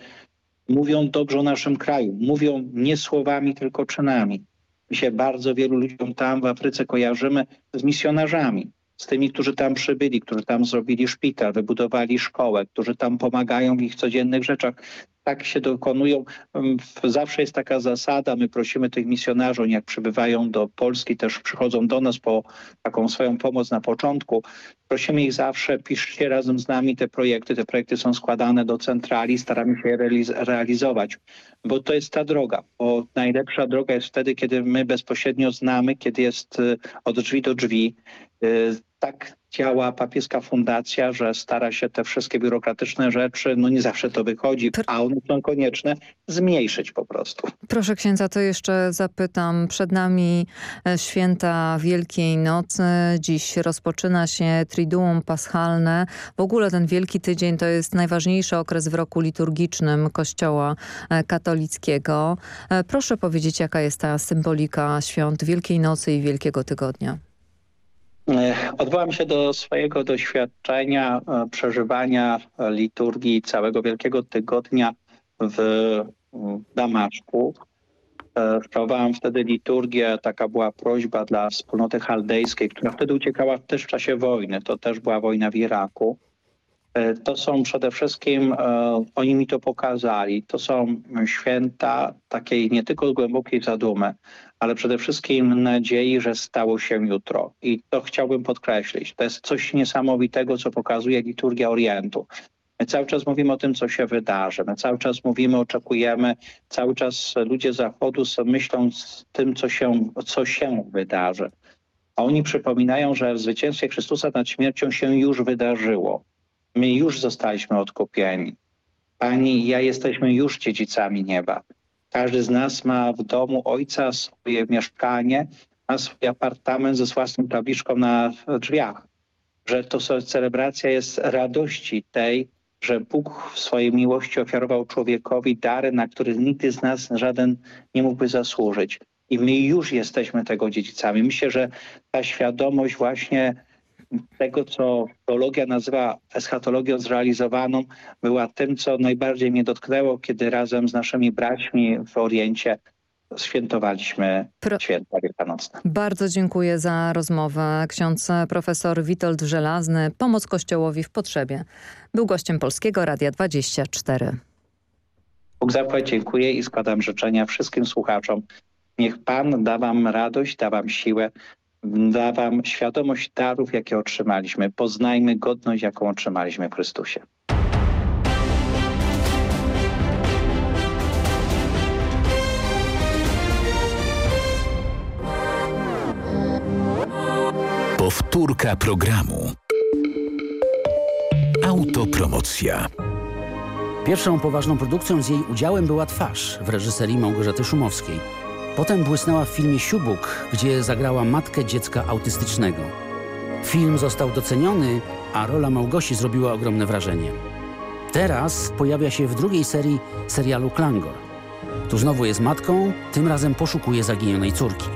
mówią dobrze o naszym kraju. Mówią nie słowami, tylko czynami. My się bardzo wielu ludziom tam w Afryce kojarzymy z misjonarzami z tymi, którzy tam przybyli, którzy tam zrobili szpital, wybudowali szkołę, którzy tam pomagają w ich codziennych rzeczach. Tak się dokonują. Zawsze jest taka zasada, my prosimy tych misjonarzy, jak przybywają do Polski, też przychodzą do nas po taką swoją pomoc na początku. Prosimy ich zawsze, piszcie razem z nami te projekty. Te projekty są składane do centrali, staramy się je realizować, bo to jest ta droga. Bo najlepsza droga jest wtedy, kiedy my bezpośrednio znamy, kiedy jest y, od drzwi do drzwi, y, tak działa papieska fundacja, że stara się te wszystkie biurokratyczne rzeczy, no nie zawsze to wychodzi, a one są konieczne, zmniejszyć po prostu. Proszę księdza, to jeszcze zapytam. Przed nami e, święta Wielkiej Nocy. Dziś rozpoczyna się Triduum Paschalne. W ogóle ten Wielki Tydzień to jest najważniejszy okres w roku liturgicznym Kościoła e, katolickiego. E, proszę powiedzieć, jaka jest ta symbolika świąt Wielkiej Nocy i Wielkiego Tygodnia. E, odwołam się do swojego doświadczenia e, przeżywania liturgii całego Wielkiego Tygodnia w Damaszku. E, sprawowałem wtedy liturgię, taka była prośba dla wspólnoty chaldejskiej, która wtedy uciekała też w czasie wojny. To też była wojna w Iraku. To są przede wszystkim, oni mi to pokazali, to są święta takiej nie tylko głębokiej zadumy, ale przede wszystkim nadziei, że stało się jutro. I to chciałbym podkreślić. To jest coś niesamowitego, co pokazuje liturgia Orientu. My cały czas mówimy o tym, co się wydarzy. My cały czas mówimy, oczekujemy. Cały czas ludzie Zachodu myślą z tym, co się, co się wydarzy. A oni przypominają, że w zwycięstwie Chrystusa nad śmiercią się już wydarzyło. My już zostaliśmy odkupieni. Pani ja jesteśmy już dziedzicami nieba. Każdy z nas ma w domu ojca swoje mieszkanie, ma swój apartament ze własną tabliczką na drzwiach. Że to celebracja jest radości tej, że Bóg w swojej miłości ofiarował człowiekowi dary, na które nigdy z nas żaden nie mógłby zasłużyć. I my już jesteśmy tego dziedzicami. Myślę, że ta świadomość właśnie tego, co teologia nazywa eschatologią zrealizowaną, była tym, co najbardziej mnie dotknęło, kiedy razem z naszymi braćmi w Oriencie świętowaliśmy Pro... święta wielkanocne. Bardzo dziękuję za rozmowę. Ksiądz profesor Witold Żelazny, Pomoc Kościołowi w Potrzebie. Był gościem Polskiego Radia 24. Bóg zapłać dziękuję i składam życzenia wszystkim słuchaczom. Niech Pan da wam radość, da wam siłę, da wam świadomość darów, jakie otrzymaliśmy. Poznajmy godność, jaką otrzymaliśmy w Chrystusie. Powtórka programu. Autopromocja. Pierwszą poważną produkcją z jej udziałem była Twarz w reżyserii Małgorzaty Szumowskiej. Potem błysnęła w filmie Siubuk, gdzie zagrała matkę dziecka autystycznego. Film został doceniony, a rola Małgosi zrobiła ogromne wrażenie. Teraz pojawia się w drugiej serii serialu Klangor. Tu znowu jest matką, tym razem poszukuje zaginionej córki.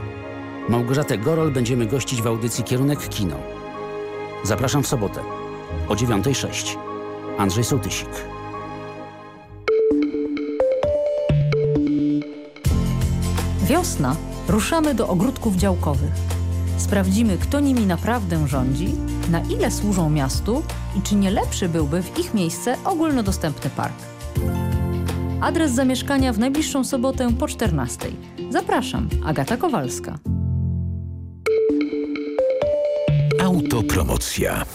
Małgorzatę Gorol będziemy gościć w audycji Kierunek Kino. Zapraszam w sobotę o 9.06. Andrzej Sołtysik. Wiosna. Ruszamy do ogródków działkowych. Sprawdzimy, kto nimi naprawdę rządzi, na ile służą miastu i czy nie lepszy byłby w ich miejsce ogólnodostępny park. Adres zamieszkania w najbliższą sobotę po 14. Zapraszam, Agata Kowalska. Autopromocja.